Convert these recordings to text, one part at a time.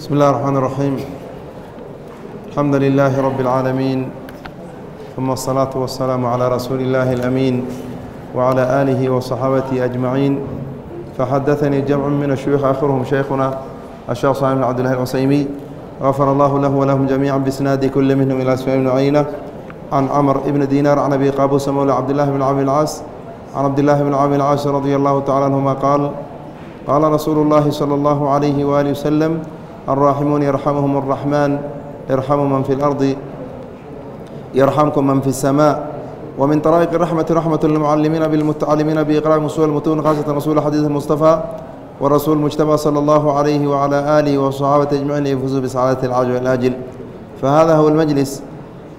بسم الله الرحمن الرحيم الحمد لله رب العالمين ثم الصلاة والسلام على رسول الله الأمين وعلى آله وصحابته أجمعين فحدثني جمع من الشيوخ آخرهم شيخنا الشيخ صالح بن عبد الله العسيمي غفر الله له ولهم جميعا بإسناد كل منهم إلى سفيان بن عيينة عن عمر بن دينار عن أبي قابوس مولى عبد الله بن عامر العاص عن عبد الله بن عامر العاص رضي الله تعالى عنهما قال قال رسول الله صلى الله عليه وآله وسلم الراحمون يرحمهم الرحمن ارحموا من في الأرض يرحمكم من في السماء ومن طرائق الرحمة رحمة للمعلمين بالمتعلمين بإقراء مصول المتون خاصة رسول حديث المصطفى والرسول المجتبى صلى الله عليه وعلى آله وصحابة أجمعين يفوزوا بسعادة العاجل والآجل فهذا هو المجلس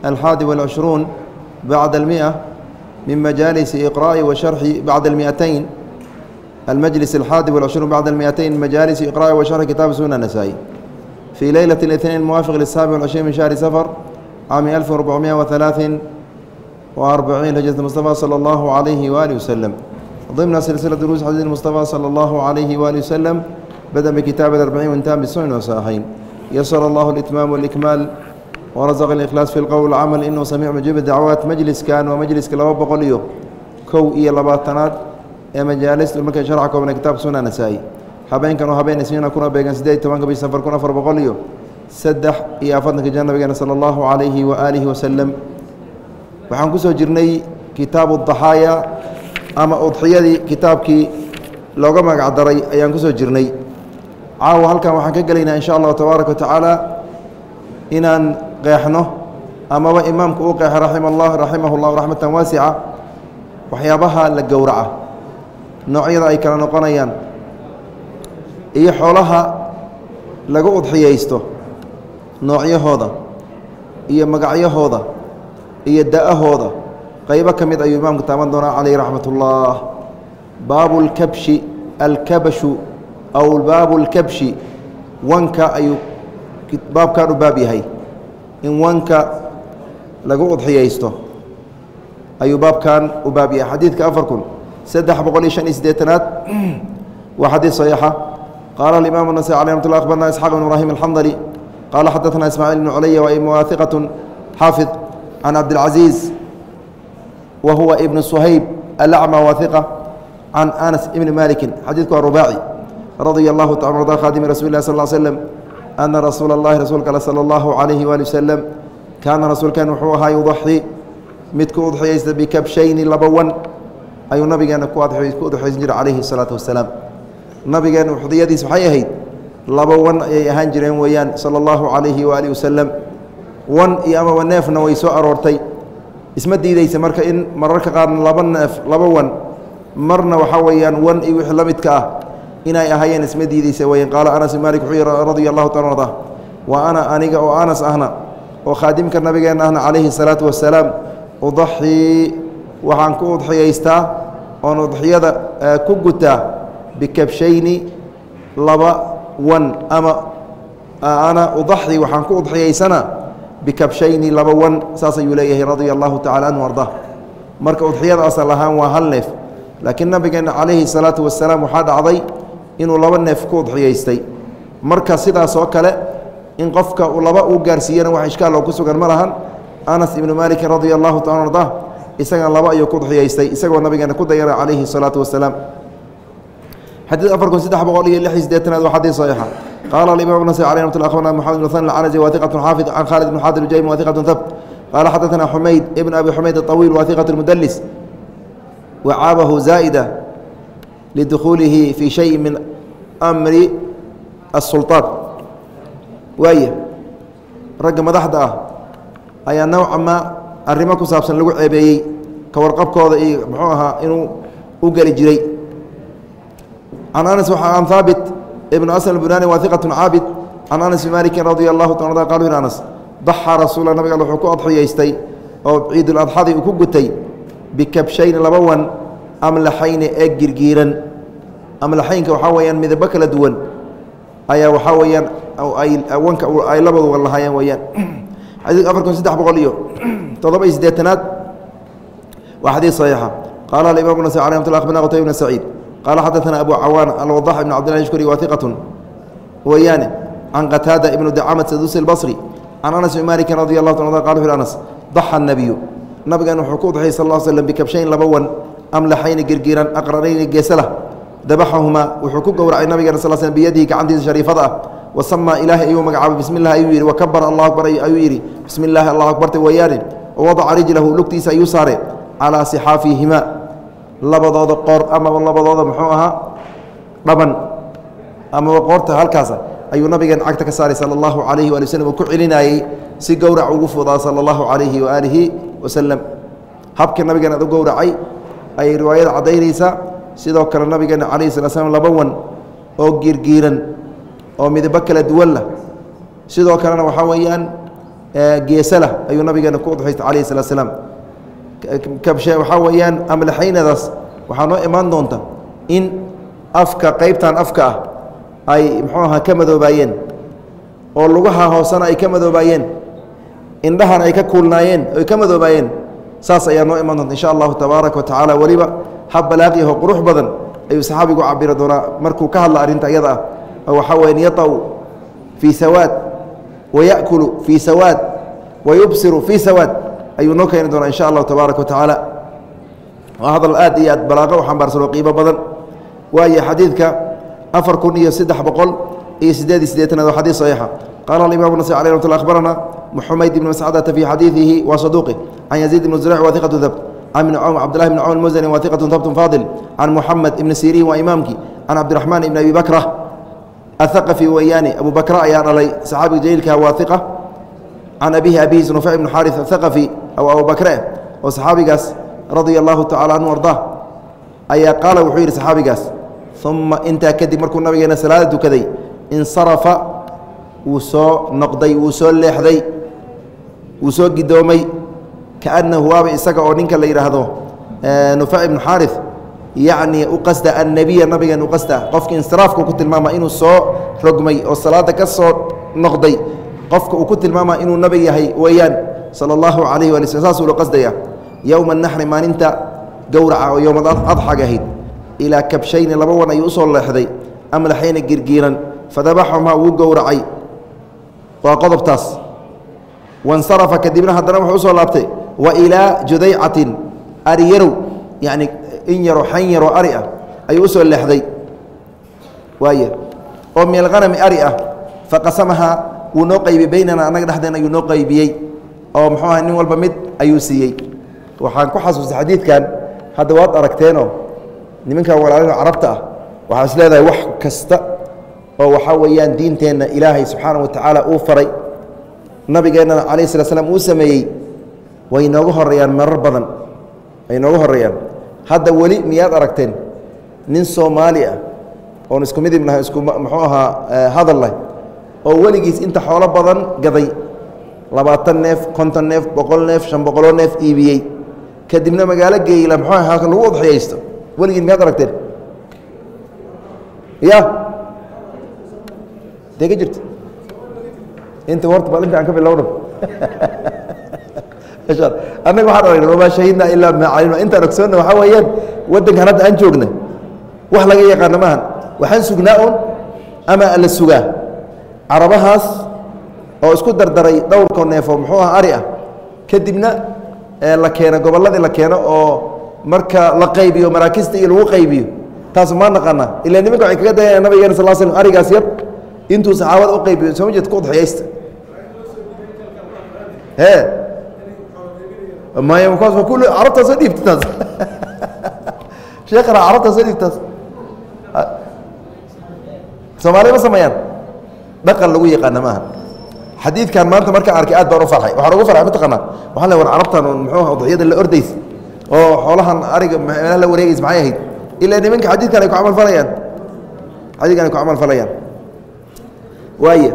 الحادي والعشرون بعد المئة من مجالس إقراء وشرح بعد المئتين المجلس الحادي والعشرون بعد المئتين مجالس إقراء وشرح كتاب سنة النسائي في ليلة الاثنين الموافق للسابع والعشرين من شهر سفر عام 1443 هجرة المصطفى صلى الله عليه وآله وسلم ضمن سلسلة دروس حديث المصطفى صلى الله عليه وآله وسلم بدأ بكتاب الأربعين وانتهى بالسنن والصحيحين يسر الله الإتمام والإكمال ورزق الإخلاص في القول والعمل إنه سميع مجيب الدعوات مجلس كان ومجلس كلاب بقوليو كو إيا لباتنات يا مجالس المكان شرعك ومن كتاب سنة نسائي habeenkan oo habeen isniina kuna beegan siddeed iyo tobanka bish safar kun afar boqol iyo saddex iyo afartanka jir nabigeena sala allahu calayhi wa aalihi wasalam waxaan ku soo jirnay kitaabu daxaaya ama udxiyadii kitaabkii looga magac daray ayaan ku soo jirnay. Caawa halkan waxaan ka gelaynaa insha allahu tabaaraka wa tacaala inaan qeexno amaba imaamku uu qeexo raxima allah raximahu llahu raxmatan waasica waxyaabaha la gowraca noocyada ay kala noqonayaan iyo xoolaha lagu udxiyaysto noocyahooda iyo magacyahooda iyo da'ahooda. Qaybo ka mid ayuu imaamku taaban doonaa calayh raxmat ullah baabu lkabshi alkabashu aw baabu lkabshi wanka ayuu baabkan u baab yahay. In wanka lagu udxiyaysto ayuu baabkan u baab yahay. Xadiidka afar kun saddex boqol iyo shan iyo siddeetanaad. Waa xadiid صaxiixa qaala alimam النasai alي ramat lla akhbarna isxaaq bn ibrahim alxandali qaala xadaثna ismaaciil bn culaya wa muwaahiqaة xaafid can cabdilcaziiz wa huwa ibn suhayb alacma waahiqa can anas ibni maliki xadiidku waa rubaaci radia allahu taala arda khadimi rasuli lah sal ll slm ana rasuula اllahi rasuulka al salى اllahu عalayhi waali wasalam kaana rasuulkan wuxuu ahaa yudaxi mid ku udxiyaysta bikabshayni laba wan ayuu nabigeena ku udxaysan jiray calayhi الsalaatu wasalaam nabigeena udiyadiis waxay ahayd laba wan ayay ahaan jireen weeyaan sala allahu calayhi waaali wasalam wan iyo amaba neefna way soo aroortay. Isma diideysa marka in mararka qaarna laba neef laba wan. Marna waxaa weeyaan wan iyo wixii la midka ah inay ahaayeen isma diideysa weeyaan. Qaala anas bin malik wuxuu yidhi radia allahu taala arda wa ana aniga oo anas ahna oo khaadimka nabigeenna ahna calayhi salaatu wasalaam udaxii waxaan ku udxiyaystaa oon udxiyada eh, ku gutaa bikabshayni laba wan ama ana udaxi waxaan ku udxiyaysanaa bikabshayni laba wan saas ayuu leeyahay radia allahu tacala anhu arda marka udxiyada asal ahaan waa hal neef laakiin nabigeena calayhi salaatu wasalaam waxaa dhacday inuu laba neef ku udxiyaystay marka sidaas oo kale in qofka laba uu gaarsiiyana wax ishkaal oo ku sugan ma lahan anas ibnu maalikin radia allahu taala arda isagan laba ayuu ku udxiyaystay isagoo nabigeena ku dayara calayhi الsalaatu wasalaam xadiid afar kun saddex boqol iyo lix iyo sideetanaad waa xadiid saxiixa qaala alimam nasai alay ramat akhbarna moxamed bn hasan alcanazi wahiqat xaafid can khalid bn xadir ujaymi wahiqat habt qaala xadaثana xumayd ibn abi xumayd aطawiil wahiqat اlmudelis wacaabahu zaa'ida lidukhuulihi fii shayi min amri الsulطaan waaya ragga madaxda ah ayaa nowca ma arrimo ku saabsan lagu ceebeeyey ka warqabkooda iyo muxuu ahaa inuu u geli jiray can anas an haabit ibnu aslam bunani waahiqat caabid can anas bin malikin radia allahu ta qalu in anas daxaa rasuula nabig al wuxuu ku adxiyaystay oo ciiduladxadii uu ku gutay bikabshayni laba wan amlaxayni ee girgiiran amlaxaynka waxaa weeyaan midabo kala duwan ayaa waxaa weeyaan wanka ay labadu lahaayeen weeyaan xadiidka afar kun saddex boqol iyo todoba iyo siddeetanaad waa xadiid صaxiixa qaala alimam nas alي mat akhbarna qtayb bn saciid qaala xadaثana abu cawaan alwadax ibn cabdillah shkuri waa iqatun weeyaane can qataada ibnu dacamat sadusi اlbصri can anas bn maliki radi اllah ta qal u anas daxa الnabiyu nabigan wuxuu ku udxiyay sal ll slm bikabshayn laba wan amlaxayni girgiran aqranayni geesalah dabaxahumaa wuxuu ku gowracay nabigeena sal sl biyadihi gacantiisa shariifada ah wasamaa ilaahay ayuu magacaabay bismi llah ayuu yidhi wakabara allah akbar ayuu yidhi bismi illaahi allah akbarta weeyaane wawadaca rijlahu lugtiisa ayuu saare calaa sixaafihimaa labadooda qoor amaba labadooda muxuu ahaa dhaban amaba qoorta halkaasa ayuu nabigeena cagta ka saaray sala allahu calayhi waali waslm uu ku celinayey si gowrac ugu fudaa sala allahu calayhi waaalihi wasalam habka nabigeena ad u gowracay ayay riwaayada caddaynaysaa sidoo kale nabigeena calayhi sala slam laba wan oo giirgiiran oo midabo kala duwan lah. Sidoo kalena waxaa weeyaan geesalah ayuu nabigeena ku udxaysta calayhi salaa slaam waxaa weeyaan amlaxaynadaas waxaa noo imaan doonta in afka qeybtan afka ah ay muxuu ahaa ka madoobaayeen oo lugaha hoosena ay ka madoobaayeen indhahan ay ka kuulnaayeen ay ka madoobaayeen saas ayaa noo imaan doonta insha allahu tabaaraka wa tacaala weliba hab balaaqiyaho qurux badan ayuu saxaabigu cabiri doonaa. Markuu ka hadla arrinta iyada ah oo waxaa weyan yatau fii sawaad wayakulu fii sawaad wayubsiru fii sawaad ayuu noo keeni doonaa insha allahu tabaaraka wa waa hadal aad iyo aad balaaqo u xambaarsan oo qiimo badan. Waayo xadiidka afar kun iyo saddex boqol iyo sideed iyo sideetanaad waa xadiis saxiixa. Qaala alimamu nasai alay ramat akhbarana muxumayd ibn mascadata fii xadiidihi wa saduuqi can yaziid ibn zurayc wa iqatu dabt can ibn cawm cabdillahi bn cawm musani wa iqatu dabtun faadil can muxamed ibni siriin waa imaamki can cabdiraxmaan ibni abi bakra athaqafi weeyaane abu bakra ayaa dhalay saxaabiga jaliilka waa iqa can abihi abihiis nufec ibn xaari athaqafi aw abu bakre oo saxaabigaas radia allahu tacala anhu ardaa ayaa qaala wuxuu yidhi saxaabigaas uma intaa kadib markuu nabigeena salaada tukaday insarafa wuu soo noqday wuu soo leexday wuu soo gidoomay kaanahu waaba isaga oo ninka la yidhaahdo nufec ibnu xaari yacni u qasda annebiya nabigan u qasda qofka insiraafka ku tilmaama inuu soo rogmay oo salaada ka soo noqday qofka uu ku tilmaama inuu nabi yahay weeyaan sala allahu calayh wali slm saasuu la qasdaya yowma naxri maalinta gowraca oo yowma adxaga ahayd ilaa kabshayni laba wan ayuu u soo leexday amlaxayna girgiiran fadabaxahumaa wuu gowracay. Waa qodobtaas. Wansarafa kadibna haddana wuxuu u soo laabtay wa ilaa judaycatin ariyarow yacni in yaro xan yaroo ari ah ayuu u soo leexday. Waaya oo min alhanami ari ah faqasamahaa wuu noo qaybiyey baynana annaga dhexdeen ayuu noo qaybiyey oo muxuu aha nin walba mid ayuu siiyey. Waxaan ku xasuustay xadiidkan. Hadda waad aragteenoo nimankan walaalino carabta ah waxaa is leedahay wax kasta oo waxaa weeyaan diinteenna ilaahay subxaana wa tacaala uu faray. Nabigeennana calayh slat slam uu sameeyey. Way nooga horeeyaan marar badan. Way nooga horeeyaan hadda weli miyaad aragteen? Nin soomaali ah oon isku midib nahay isku muxuu ahaa hadal leh oo weligiis inta xoolo badan gaday labaatan neef konton neef boqol neef shan boqoloo neef iibiyey. Kadibna magaalo geeyla muxuu aha lagu udxiyaysto weligiin miyaad aragteen? Ya? Dee ka jirta? Inta horta bal inta aan ka bilowno annaga waxaan aragna wamaa shahidna ilaa maa calimna intaan ogsoonna waxaa weeyaan waddankan hadda aan joogna wax laga yaqaana maahan waxaan sugnaa un ama la sugaa? Carabahaas oo isku dardaray dhowrko neefoo muxuu ah ari ah. Kadibna la keeno gobolladii la keeno oo marka la qaybiyo maraakista iyo lagu qaybiyo taas maa naqana ila nimanka waxay kaga dayana nabigeena sal slm arigaas yar intuu saxaabada u qaybiyo soo ma jeed ku udxiyaysta e maya makaas waa kulli carabtaa soo dhiibta taas. Sheekana carabtaa soo dhiibtaas soomaaliya ma sameeyaan? Dhaqan lagu yaqaana maaha xadiidkan maanta markaan arkay aad baan u farxay waxaan ugu farxay mataqaanaa waxaan le war carabtan muxuu udxiyada la ordaysa oo xoolahan ariga meelaha la wareegaysa maxay ahayd ilaa nimanka xadiidkan ay ku camal falayaan xadiidkan ay ku camal falayaan waaya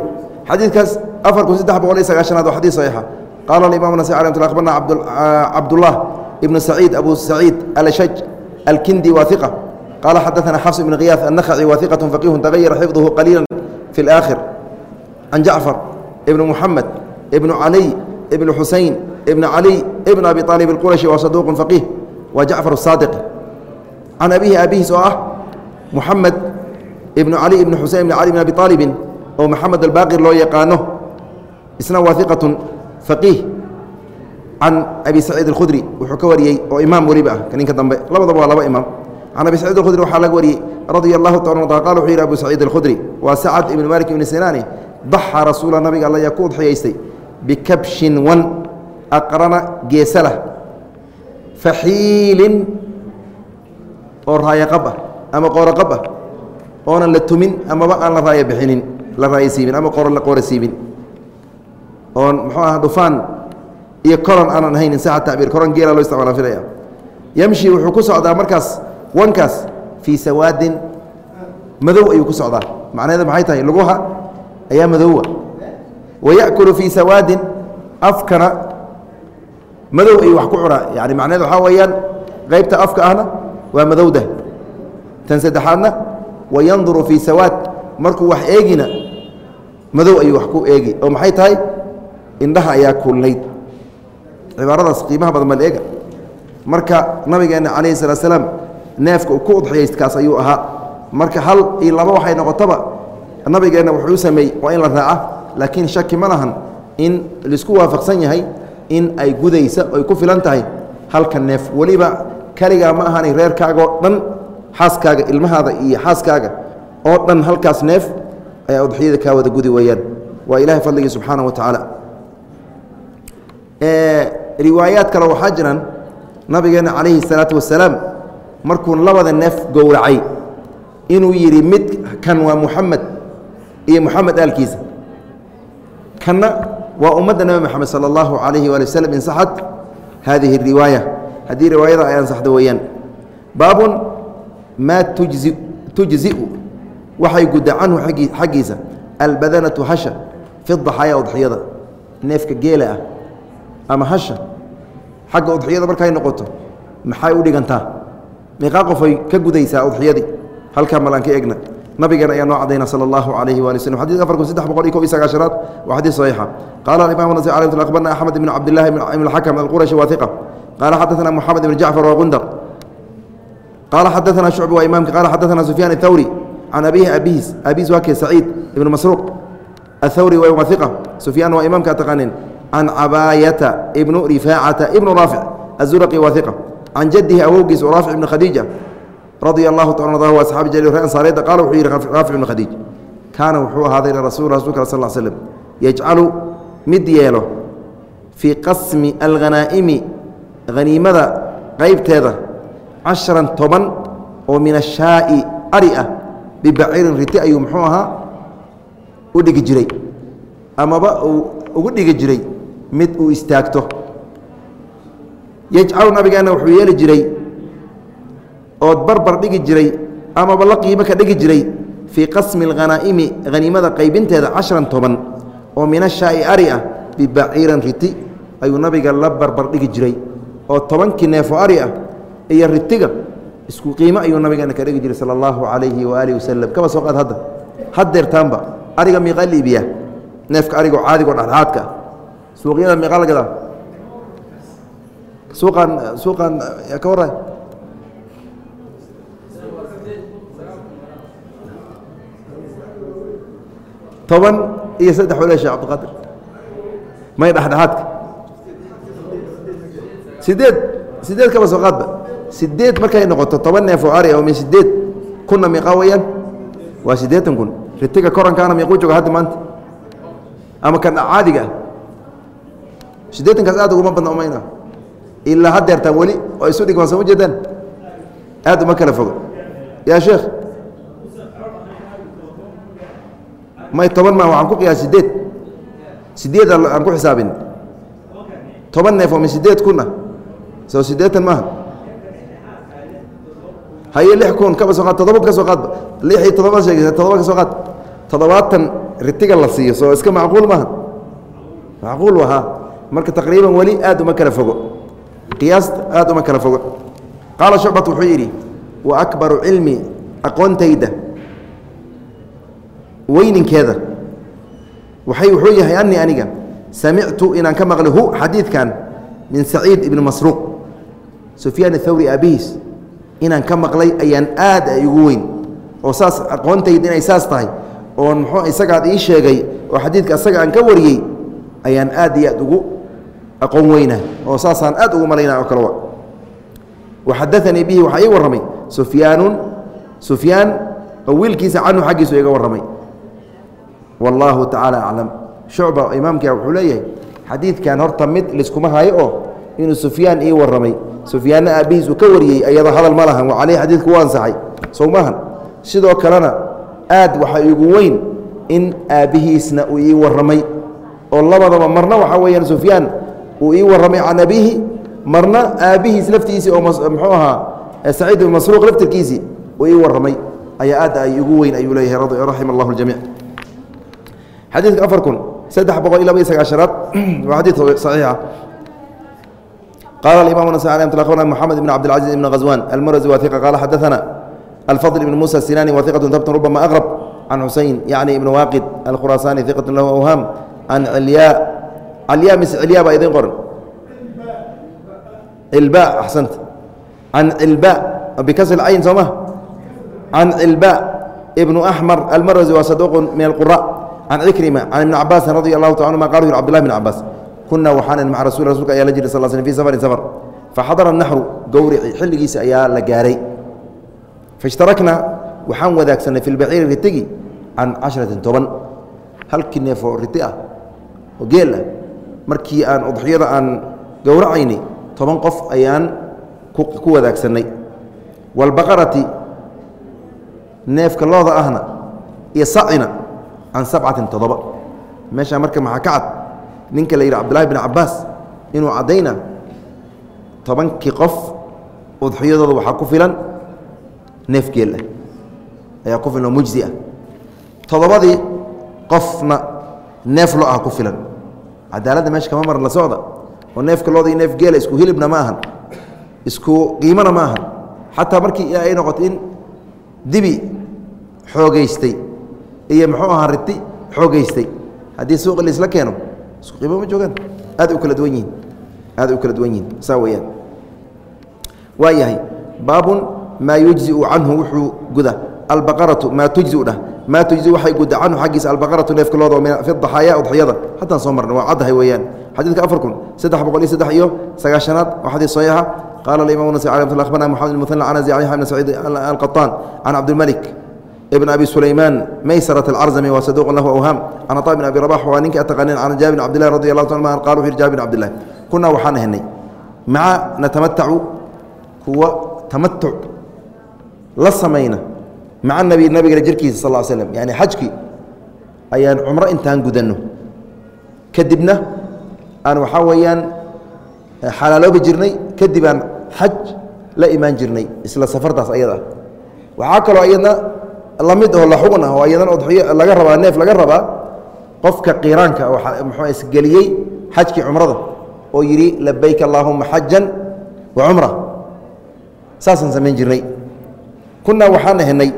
xadiidkaas afar kun saddex boqol iyo sagaashanaad waa xadiid saxiixa qaala alimaam nasai alay mt akhbarna cabdullah ibnu saciid abu saciid alashaj alkindi waa iqa qaala xadaثana xafs ibn khiyaas annakhaci waa iqat faqihun tagayara xifduhu qaliila fi اlآkhir can jacfar ibn muxamed ibn caliy ibn xusein ibn caliy ibn abi aalib اlqurashi waa saduuq faqiih waa jacfar الsaadiqi can abihi aabihiis oo ah muxamed ibn cali ibn xusein ibn cali ibn abi aalibin oo maxamed albaaqir loo yaqaano isna waa iqatun faqiih can abi saciid alkhudri wuxuu ka wariyey oo imaam weliba ah ninka dambe labadaba waa laba imaam can abi saciid alkhudri waxaa laga wariyey radia allahu taala a qala wuxuu yidhi abu saciid alkhudri waa sacad ibn malik ibni sinaani daxa rasuula nabiga alla yaa ku udxiyaystay bikabshin wan aqrana geesalah faxiilin oo raayaqab ah ama qooroqab ah oonan la tumin amaba aan la raaya bixinin la raaya siibin ama qoro la qoora siibin. Oon muxuu aha dhufaan iyo koron aanan ahaynin saxa tacbiir koron geela loo isticmaala filaya yamshi wuxuu ku socdaa markaas wankaas fii sawaadin madow ayuu ku socdaa. Macnaheeda maxay tahay? Luguha ayaa madowa wa ya'kulu fii sawaadin afkana madow ayuu wax ku cunaa yani macnaheed waxaa weeyaan qaybta afka ahna waa madowda tan saddexaadna wa yanduru fii sawaad. Markuu wax eegina madow ayuu wax ku eegi. Oo maxay tahay? Indhaha ayaa kulnayd cibaaradaas qiimaha badan bal eega. Marka nabigeenna calayhi salaa slaam neefka ku udxiyayskaas ayuu ahaa. Marka hal iyo laba waxay noqotaba nabigeenna wuxuu sameeyey waa in la raaca laakiin shaki ma lahan in la isku waafaqsan yahay in ay gudaysa oy ku filan tahay. Halka neef weliba keligaa ma ahanay reerkaagaoo dhan xaaskaaga ilmahaada iyo xaaskaaga oo dhan halkaas neef ayaa udxiyada kaa wada gudi weeyaan. Waa ilahay fadligii subxaana wa tacaala riwaayaad kale waxaa jiraan nabigeena calayhi الsalaatu wasalaam markuu labada neef gowracay inuu yidhi mid kan waa muxamed iyo muxamed aalkiisa kanna waa ummadda nebi moxamed salى اllahu alayhi waali waslm insaxad hadihi الriwaaya haddii riwaayada ay ansaxdo weeyaan baabun maa tujzi tujziu waxay gudda canhu xaggiisa albadanatu hasha fi daxaaya udxiyada neefka geela ah ama hasha xagga udxiyada markay noqoto maxay u dhigantaa meeqaa qofay ka gudaysaa udxiyadii halkaa malaan ka egna nabigeena ayaa noo cadayna sala allahu calayhi waali slm xadid afar kun saddex boqol iyo kob iyo sagaashanaad waa xadiid saxiixa qaala alimam nas alay sl akhbarna axmed ibn cabdillahi ibn alxakam alqurashi waa iqa qaala xadaثana moxamed ibn jacfar waa gundar qaala xadaثana shucbi waa imaamka qaala xadaثana sufyaan athawri can abihi abihiis abihiis waa kee saciid ibn masruuq athawri waa iqa sufyaan waa imaamka taqaanin can cabaayata ibnu rifaacata ibnu raafic azuraqi waa iqa can jadihi awowgiis oo raafic ibni khadiija radia allahu taala anhu asxaabi jaliil ree ansaareedda qaala wuxuu yidhi raafic ibni khadiij kaana wuxuu ahaaday rasul rasulka sal l slm yajcalu mid yeelo fii qasmi alghanaa'imi haniimada qaybteeda casharan toban oo min ashaa'i ari ah bibaciirin riti ayuu muxuu ahaa u dhigi jiray. Amaba uu ugu dhigi jiray mid uu istaagto. Yajcalu yeeli jiray ood barbar dhigi jiray amaba la qiimo ka dhigi jiray fii qasmi alghanaa'imi haniimada qaybinteeda casharan toban oo min ashaa'i ari ah bibaciiran riti ayuu nabiga la barbar dhigi jiray oo tobankii neefo ari ah iyo ritiga isku qiimo ayuu nabigeena ka dhigi jiray sala allahu calayhi waaalihi wasalam kaba soo qaad hadda. Haddeertaanba ariga miiqaa liibiya neefka arigoo caadigo dhexdhexaadka ah suuqyada miiqaa la gadaa suuqan suuqan ka warray toban iyo saddex wale shekh cabdiqaadir may dhexdhexaadka sideed sideed kaba soo qaadba. Sideed markay noqoto toban neef oo ari oo min sideed kunna miiqaa weeyaan. Waa siddeetan kun. Ritiga korankaana miiquu jooga hadda maanta. Ama kan caadiga ah. Siddeetankaas aad uguma badna umayna ilaa haddeertaan weli oo isu dhigmaan soo ma jeedaan. Aad uma kala foga yaa sheekh may toban maa waxaan ku qiyaas sideed sideed aan ku xisaabin. Toban neef oo sideed kun ah. Soo siddeetan maaha. Haye lix kun kaba soo qaad toddoba ka qaadba lix iyo toddoba sheegaysa toddoba ka qaad. Toddobaatan ritiga la siiyo soo iska macquul maaha. Macquul wahaa. Marka taqriiban weli aad uma kala fogo. Qiyaasta aad uma kala fogo. Qaala shucbat wuxuu yidhi wa akbaru cilmi aqoontayda weyninkeeda waxay wuxuu yahay anii aniga samictu inaan ka maqlay hu xadiidkan min saciid ibni masruuq. Sufyaan athawri aabihiis inaan ka maqlay ayaan aad ugu weyn. Oo saas aqoontayda inay saas tahay oon muxuu isagaad ii sheegay oo xadiidka asaga aan ka wariyey ayaan aad iyo aad ugu aqoon weyna oo saasaan aad ugu malayna oo kale waxadaanii bihi waxaa ii warramay sufyaanu sufyaan oo wiilkiisa canhu xaggiisu iga warramay wallaahu tacaala aclam shucba imaamka wuxuu leeyahay xadiidkan horta mid liskuma hayo oo inuu sufyaan ii warramay. Sufyaanna aabbihiis uu ka wariyey ayadoo hadal ma lahan caleyhi xadiidku u ansaxay sow maahan sidoo kalena aad waxaa igu weyn in aabbihiisna uu ii warramay. Oo labadaba marna waxaa weeyaan sufyaan uu ii warramay can abiihi marna aabbihiis laftiisii oo muxuu ahaa saciid ibn masruuq laftirkiisii uu ii warramay. Ayaa aad ay igu weyn ayuu leeyahay raxima allahu ljamiic xadiidka afar kun saddex boqol iyo laba iyo sagaashanaad waa xadiid saxiixa قال الإمام النسائي رحمه الله أخبرنا محمد بن عبد العزيز بن غزوان المرزي وثيقة قال حدثنا الفضل بن موسى السناني وثيقة ثبت ربما أغرب عن حسين يعني ابن واقد الخراساني ثقة له أوهام عن علياء علياء مس علياء بأيدين قرن الباء أحسنت عن الباء بكسر العين سماه عن الباء ابن أحمر المرزي وصدوق من القراء can cikrima can ibni cabaasin radi allahu ta anuma qal yur cbdulahi bn cabaas kuna waxaana maca rasu rasulka ayaa la jira sal sl fi safarin safar faxadara naxru gowrici xilligiisa ayaa la gaaray faishtarakna waxaan wadaagsanay fi lbaciiri ritigi can cashratin toban halkii neefoo riti ah oo geel ah markii aan udxiyada aan gowracayni toban qof ayaan ku wadaagsanay waalbaqarati neefka looda ahna iyo sacina can sabcatin toddoba meeshaa marka maxaa ka cad ninka la yidhi cabdullahi bin cabaas inuu caddayna tobankii qof udxiyadooda waxaa ku filan neef geel ah ayaa ku filan oo mujzi ah toddobadii qofna neef lo ah ku filan cadaaladda meesha kama maran la socda oo neefka looda iyo neef geela isku hilibna ma ahan isku qiimona ma ahan xataa markii iyo muxuu ahaa riti xoogaystay haddii suuqi laisla keeno isku qiimo ma joogaan aad u kala duwan yihiin aad u kala duwan yihiin saa weeyaan waa yahay baabun maa yujziu canhu wuxuu guda albaqaratu maa tujziu dhah maa tujzi waxay guda canhu xaggiisa albaqaratu neefka looda fi daxaaya udxiyada haddaan soo marnay waa caddahay weeyaan xadiidka afar kun saddex boqol iyo saddex iyo sagaashanaad waa xadiis saxiixa قال الإمام النسائي عليه رحمه أخبرنا محمد المثنى عن يحيى بن سعيد القطان عن عبد الملك ابن أبي سليمان ميسرة العرزمي وصدوق له أوهام عن عطاء بن أبي رباح وانك أتقنين عن جابر بن عبد الله رضي الله عنه قالوا في جابر بن عبد الله كنا وحان هني مع نتمتع هو تمتع لصمينا مع النبي النبي جركي صلى الله عليه وسلم يعني حجكي أيان عمره انتهان قدنه كدبنا أنا وحاويان xalaaloobi jirnay kadib aan xaj la imaan jirnay isla safartaas ayada waxaa kaloo iyadna la mid oo la xugun ah oo iyadana udxiyo laga rabaa neef laga rabaa qofka qiraanka oo muxuu isgeliyey xajkii cumrada oo yidhi labayk allaahuma xajan wa cumra. Saasaan samayn jirnay. Kunaa waxaan ahenay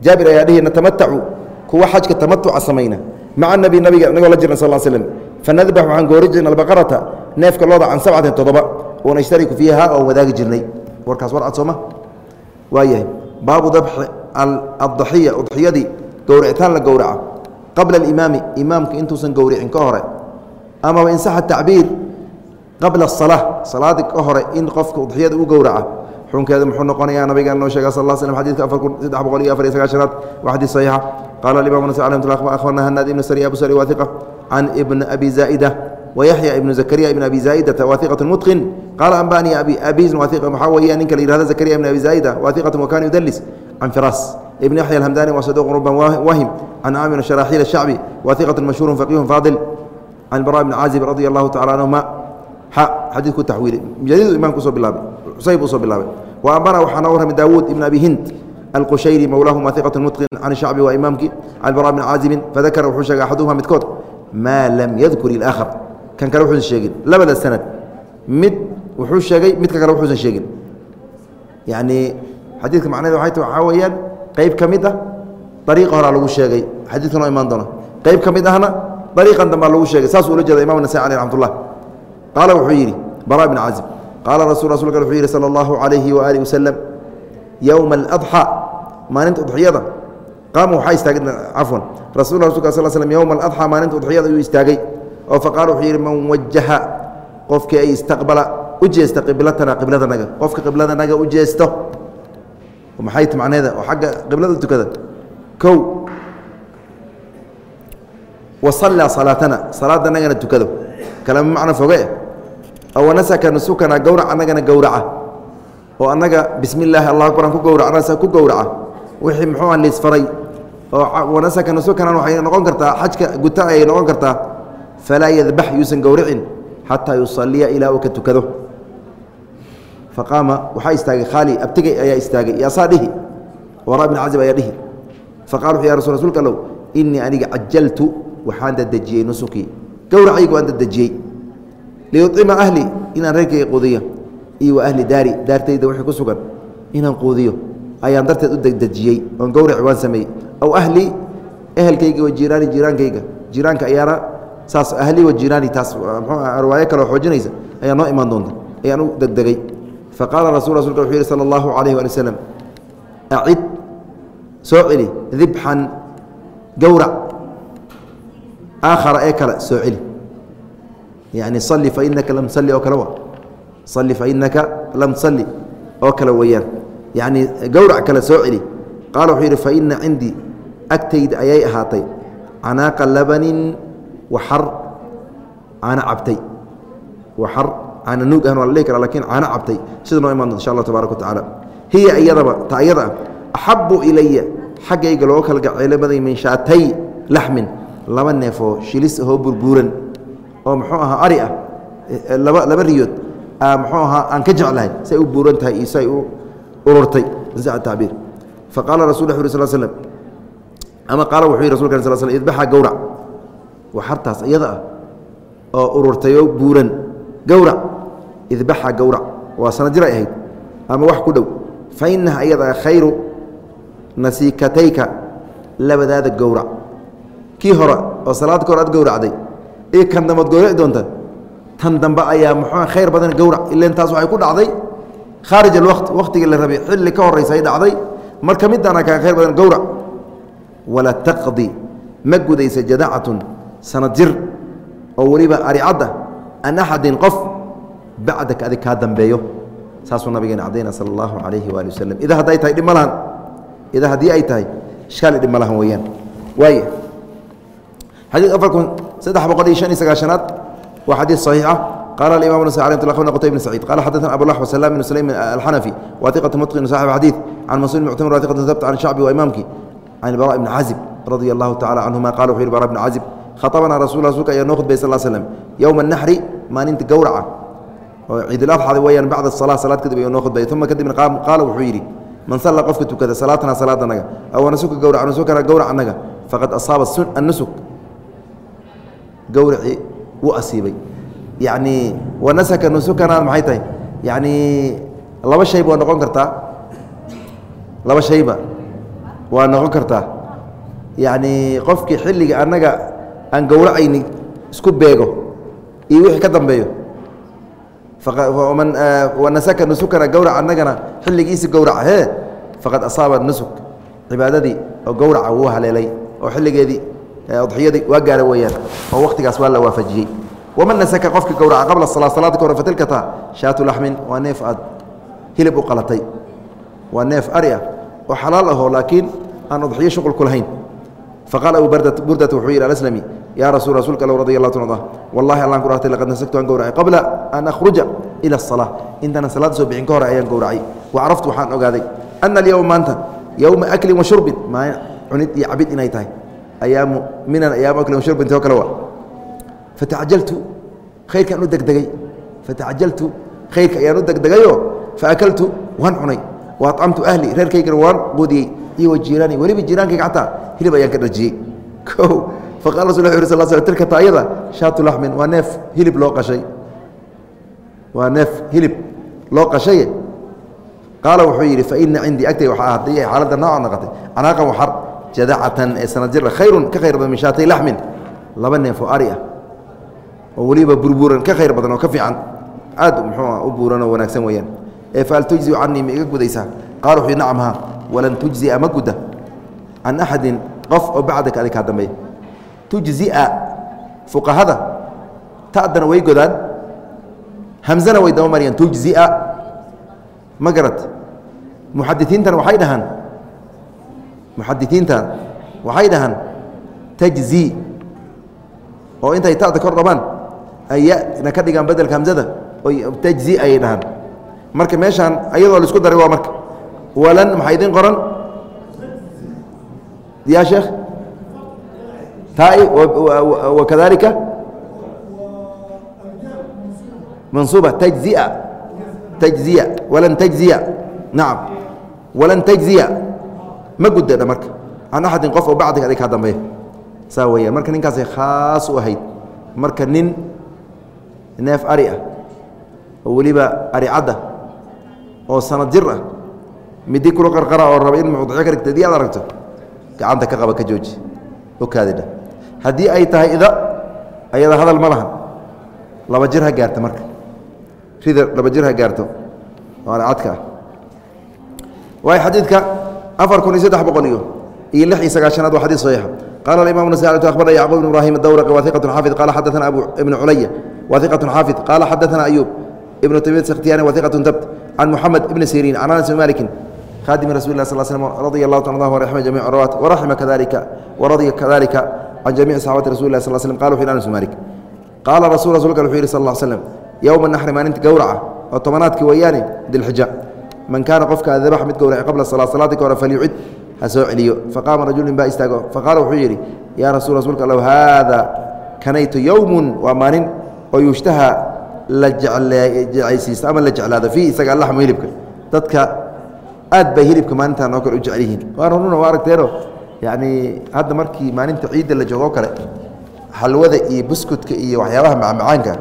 jaabir ayaa dhihi natamatacu kuwa xajka tamatuca samayna maca nabi nabiga inagoo la jirna sal slm fanadbax waxaan goori albaqarata neefka looda can sabcatin toddoba oon ashtariku fiiha oon wadaagi jirnay. Warkaas war cad sooma waa yahay baabu dabxi addaxiya udxiyadii gowricitaan la gowraca qabla alimaami imaamka intuusan gowricin ka hore amaba insaxa tacbiir qabla asalaa salaadi ka hore in qofka udxiyada u gowraca xunkeeda muxuu noqonayaa nabiga noo sheega sal slam xadidka saddex boqol iyo afar iyo sagaashanaad waa xadiis saxiixa qaala alimam nasai alah akhbarna hanaad ibnu sari abu sari wathiqa can ibn abi zaa'ida ويحيى بن زكريا بن أبي زايدة واثقة متقن قال أنبأني أبي أبي واثقة محاوية نك هذا زكريا بن أبي زايدة واثقة وكان يدلس عن فراس ابن يحيى الهمداني وصدوق ربما وهم عن عامر شراحيل الشعبي واثقة مشهور فقيه فاضل عن البراء بن عازب رضي الله تعالى عنهما حديث تحويل جديد إمام كسب بالله حسيب كسب بالله وأنبأنا وحنور من داود ابن أبي هند القشيري مولاه واثقة متقن عن الشعبي وإمامك عن البراء بن عازب فذكر وحشق أحدهما متكوت ما لم يذكر الآخر kan kale wuxuusan sheegin labada sanad mid wuxuu sheegay midka kale wuxuusan sheegin. Yacni xadiidka macnaheeda waxay tahay waxaa weeyaan qeyb ka mid ah dariiqa horaa lagu sheegay. Xadiidka noo imaan doona qeyb ka mid ahna dariiqan dambaa lagu sheegay. Saasuu ula jeeda imam nasai aleh raxmat qaala wuxuu yidhi bara bn cazib qaala rasul rasulka wuxuu yidhi sala allahu calayhi waaalih wasalam yowma aladxaa maalinta udxiyada. Qaama waxaa istaagay cafwan rasul rasulka sal slm yowma aladxaa maalinta udxiyada ayuu istaagay oo faqaala wuxuu yidhi man wajaha qofkii ay istaqbala u jeesta qiblatana qibladanaga qofka qibladanaga u jeesto maxay macneeda oo xagga qiblada tukada. Kow wasallaa salaatana salaada anagana tukado. Kalama macno foge. Oo wanasaka nusukana gowrac annagana gowraca oo annaga bismi illaahi allah akbar aan ku gowraca ku gowraca wixii muxuu liisfaray oo wanasaka nusukanan waxay noqon kartaa xajka guta ayay noqon kartaa falaa yadbax yuusan gowricin xataa yusaliya ilaa uu ka tukado faqaama waxaa istaagay khaali abtigay ayaa istaagay yaasaa dhihi waraa ibn cazib ayaa dhihi faqala wuxu ya rasul rsulka allow inii aniga cajaltu waxaan dadejiyey nusukii gowracayga waan dadejiyey liyucima ahli inaan reerkayga quudiyo iyo wa ahli daari daartayda wixii ku sugan inaan quudiyo ayaan darteed u degdejiyey oon gowraci waan sameeyey aw ahli ehelkayga wa jiiraani jiiraankayga jiiraanka ayaana saas ahli wa jiiraani taas mxuu riwaayo kaleo xoojinaysa ayaa noo imaan doonta ayaan u degdegay. Faqaala rasul rasulka wuxuu yihi sala allahu calayhi waali waslem acid soo celi dibxan gowrac aakhara ee kale soo celi. Yani salli fainaka lam salli oo kale wa salli fainaka lam salli oo kale weeyaan. Yacni gowrac kale soo celi. Qaala wuxuu yidhi faina cindii agtayda ayay ahaatay. Canaaqa labanin waxar caano cabtay. Waxar caana nuug ahn waa la dhihi kara laakiin caano cabtay. Sida noo imaan doonta insha allah tabaaraka wa tacaala. Hiya iyadaba ta iyada axabu ilaya xaggayga looga kala min shaatay laxmin laba neefoo shilis ahoo burbuuran oo muxuu ahaa ari ah laba laba riyood muxuu ahaa aan ka jeclahay say u buuran tahay iyo say u ururtay. Tabiir faqaala rasul uu sl slm ama qaala wuxuu yih rasulka sl sl idbaxa gowrac waxartaas iyada ah oo ururtayoo buuran. Gowrac idbaxa gowrac waa sana jir ay ahayd ama wax ku dhow. Fa inaha iyada khayru nasiikatayka labadaada gowrac kii hore oo salaad ka hor aad gowracday iyo kan dambaad gowraci doonta tan dambe ayaa muxuu khayr badan gowrac ilan taas waxay ku dhacday. Khaarij alwaqt wakhtigii la rabay xilli ka horraysa ay dhacday. Marka middaana kaa khayr badan gowrac wala taqdi ma gudaysa jadacatun sanad jir oo weliba aricadda an axadin qof bacdaka adig kaa dambeeyo. Saasuu nabigeena cadayna sala allahu calayhi waali wasalam idaa hadday tahay dhib ma lahan. Idaa haddii ay tahay ishkaali dhib ma lahan weeyaan. Waaya xadiid afar kun saddex boqol iyo shan iyo sagaashanaad waa xadiid saxiixa qala aimam ns mt akhbarna qtay bn sacيid qala xadana abulaxw salam bn sulaym alxanafi waiqat mutqin saxib xadiid can mansuur muctamir waiqat habt can shacbi wa imaamki. Can bara ibni cazib radia allahu tacala canhuma qala wuxu yhi bara bn cazib khaطabanaa rasul rasulka ayaa noo khudbay sal slm yowma naxri maalinta gowraca oo ciiduladxada weyaan bacda sala salaad kadib ayuu noo khudbay uma kadibna qaala wuxuu yidhi man salla qofka tukada salaatana salaadanaga aw nasuka gowrac nusukana gowrac anaga. Faqad asaaba annusuk gowracii wuu asiibay. Yacni wanasaka nusukana maxay tahay? Yacni laba shayba waa noqon kartaa. Laba shayba waa noqon kartaa. Yacni qofkii xilliga annaga aan gowracayni isku beego iyo wixii ka dambeeyo. Man wanasaka nusukana gowrac annagana xilligiisi gowraca hee faqad asaaba nusuk. Cibaadadii oo gowraca wuu haleelay oo xilligeedii udxiyadii waa gaara weeyaan oo wakhtigaas waa la waafajiyey. Waman nasaka qofka gowraca qabla salaa salaada ka hore fatilkata shaatu laxmin waa neef aad hilib u qalatay. Waa neef ari ah oo xalaal ahoo laakiin aan udxiyo shuqul ku faqaala abu burdata wuxuu yidhi alslami yaa rasul rasuulka alw radi allah ta wallahi allaan ku laqad nasagtu aan gowracay. Qabla an akhruja ila asalaa intaanan salaada soo bixin ka hore ayaan gowracay. Wa waxaan ogaaday ana alyowma maanta yowma aklin wa shurbin. Cunid iyo cabid inay tahay. Ayaamu minan ayaamu aklin wa shurbin kale wa fatacajaltu khayrkaan u degdegay. Fatacajaltu khayrka ayaan u degdegayoo faakaltu waan cunay. Wa ahli reerkaygana waan quudiyey iyo jiiraani weliba jiiraankayga xataa hilib ayaan ka dharjiyey o faqala rasul uu sal sl tilka taayada shaatu laxmin waa neef hilib loo qashay. Waa neef hilib loo qashaye qaala wuxuu yidhi faina cindii agtay waxaa haddii ay xaaladda nooca noqotay canaaqan waxar jadacatan ee sanadjira khayrun ka khayr badan min shaatay laxmin laba neef oo ari ah oo weliba burbuuran ka khayr badan oo ka fiican aad muxuu u buuran oo wanaagsan weeyaan. Ee fahal tujziu canii ma iga gudaysaa? Qaala wuxuu nacam haa walan tujzia ma gudda can axadin qof oo bacdaka adig kaa dambeeya tujzia fuqahada. Ta'dana way godaan. Hamzana way daba mariyaan tujzia. Ma garat muxadisiintana waxay dhahaan. Muxadisiinta waxay dhahaan tajzi. Oo intay ta'da kor dhabaan ayana ka dhigaan bedelka hamzada tajzi ayay dhahaan. Marka meeshaan ayadoo la isku daray waa marka. Walan maxaa idin qoran? Ya sheekh wakadalika mansuuba tajzia tajziya walan tajziya nacam walan tajziya ma gudadha marka can axadin qof oo bacdiga adig kaa dambeeya saa weeyaan marka ninkaasay khaas u ahayd marka nin neef ari ah oo weliba ari cadda oo sanad jir ah midi kula qarqara oo raba in mucdico ka dhigta haddii aad aragto gacanta ka qaba ka jooji oo kaadidha haddii ay tahay ida ayada hadal ma lahan. Laba jir ha gaarta marka. Rida laba jir ha gaarto. Cadka ah. Waay xadiidka afar kun iyo saddex boqol iyo iyo lix iyo sagaashanaad waa xadid saxiixa. Qala imam nas abarna yacquub ibn ibrahim adawraqi wa xaafid. Qala xadaana abu ibnu culaya wa xaafid. Qala xadaana ayuub ibnu tamiid sakhtiyani wa iqatu dabt can muxamed ibni siriin can anas bn malikin khadimi rasul lah sl slm radia allahu ta anhu raxima jamic rawat waraxima kadalika waradiya kadalika can jamici saxaabati rasul lah sl slm qala wuxu anas bn malik qaala rasul rasulka wuxuu yihi sal slm yowma naxri maalinta gowraca oo tobanaadki weeyaane dilxija man kaana qofka dabax mid gowraca qabla salaa salaadii ka hore falyucid ha soo celiyo faqaama rajulin baa istaago faqaala wuxuu yidhi yaa rasul rasuulka allow haada kanaytu yowmun waa maalin oo yushtaha la jecaysiisto ama la jeclaado fiihi isaga allaxmu hilibka dadka aad bay hilibka maalintaa noo kale u jecel yihiin waa rununa waa aragteeno yacni hadda markii maalinta ciidda la joogo kale xalwada iyo buskudka iyo waxyaabaha macmacaanka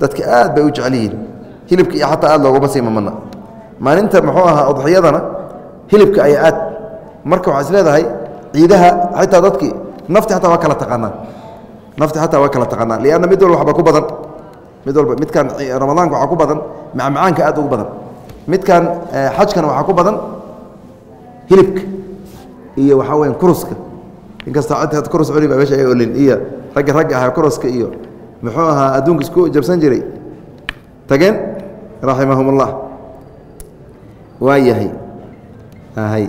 dadka aad bay u jecel yihiin hilibka iyo xataa aad looguma sii mamana maalinta muxuu ahaa udxiyadana hilibka ayaa aad. Marka waxaa is leedahay ciidaha xitaa dadki nafti ataa waa kala taqaanaa. Nafti xataa waa kala taqaanaa. Lianna mid walba waxba ku badan. Mid walba midkan ramadaanka waxaa ku badan macmacaanka aad ugu badan. Midkan xajkana waxaa ku badan hilibka iyo waxaa weya kuruska. Inkastoo kurus culi baa meesha ay olin iyo ragga ragga ahaa kuruska iyo muxuu ahaa adduunka isku jabsan jiray. Tageen raximahum ullah waa yahay. Hay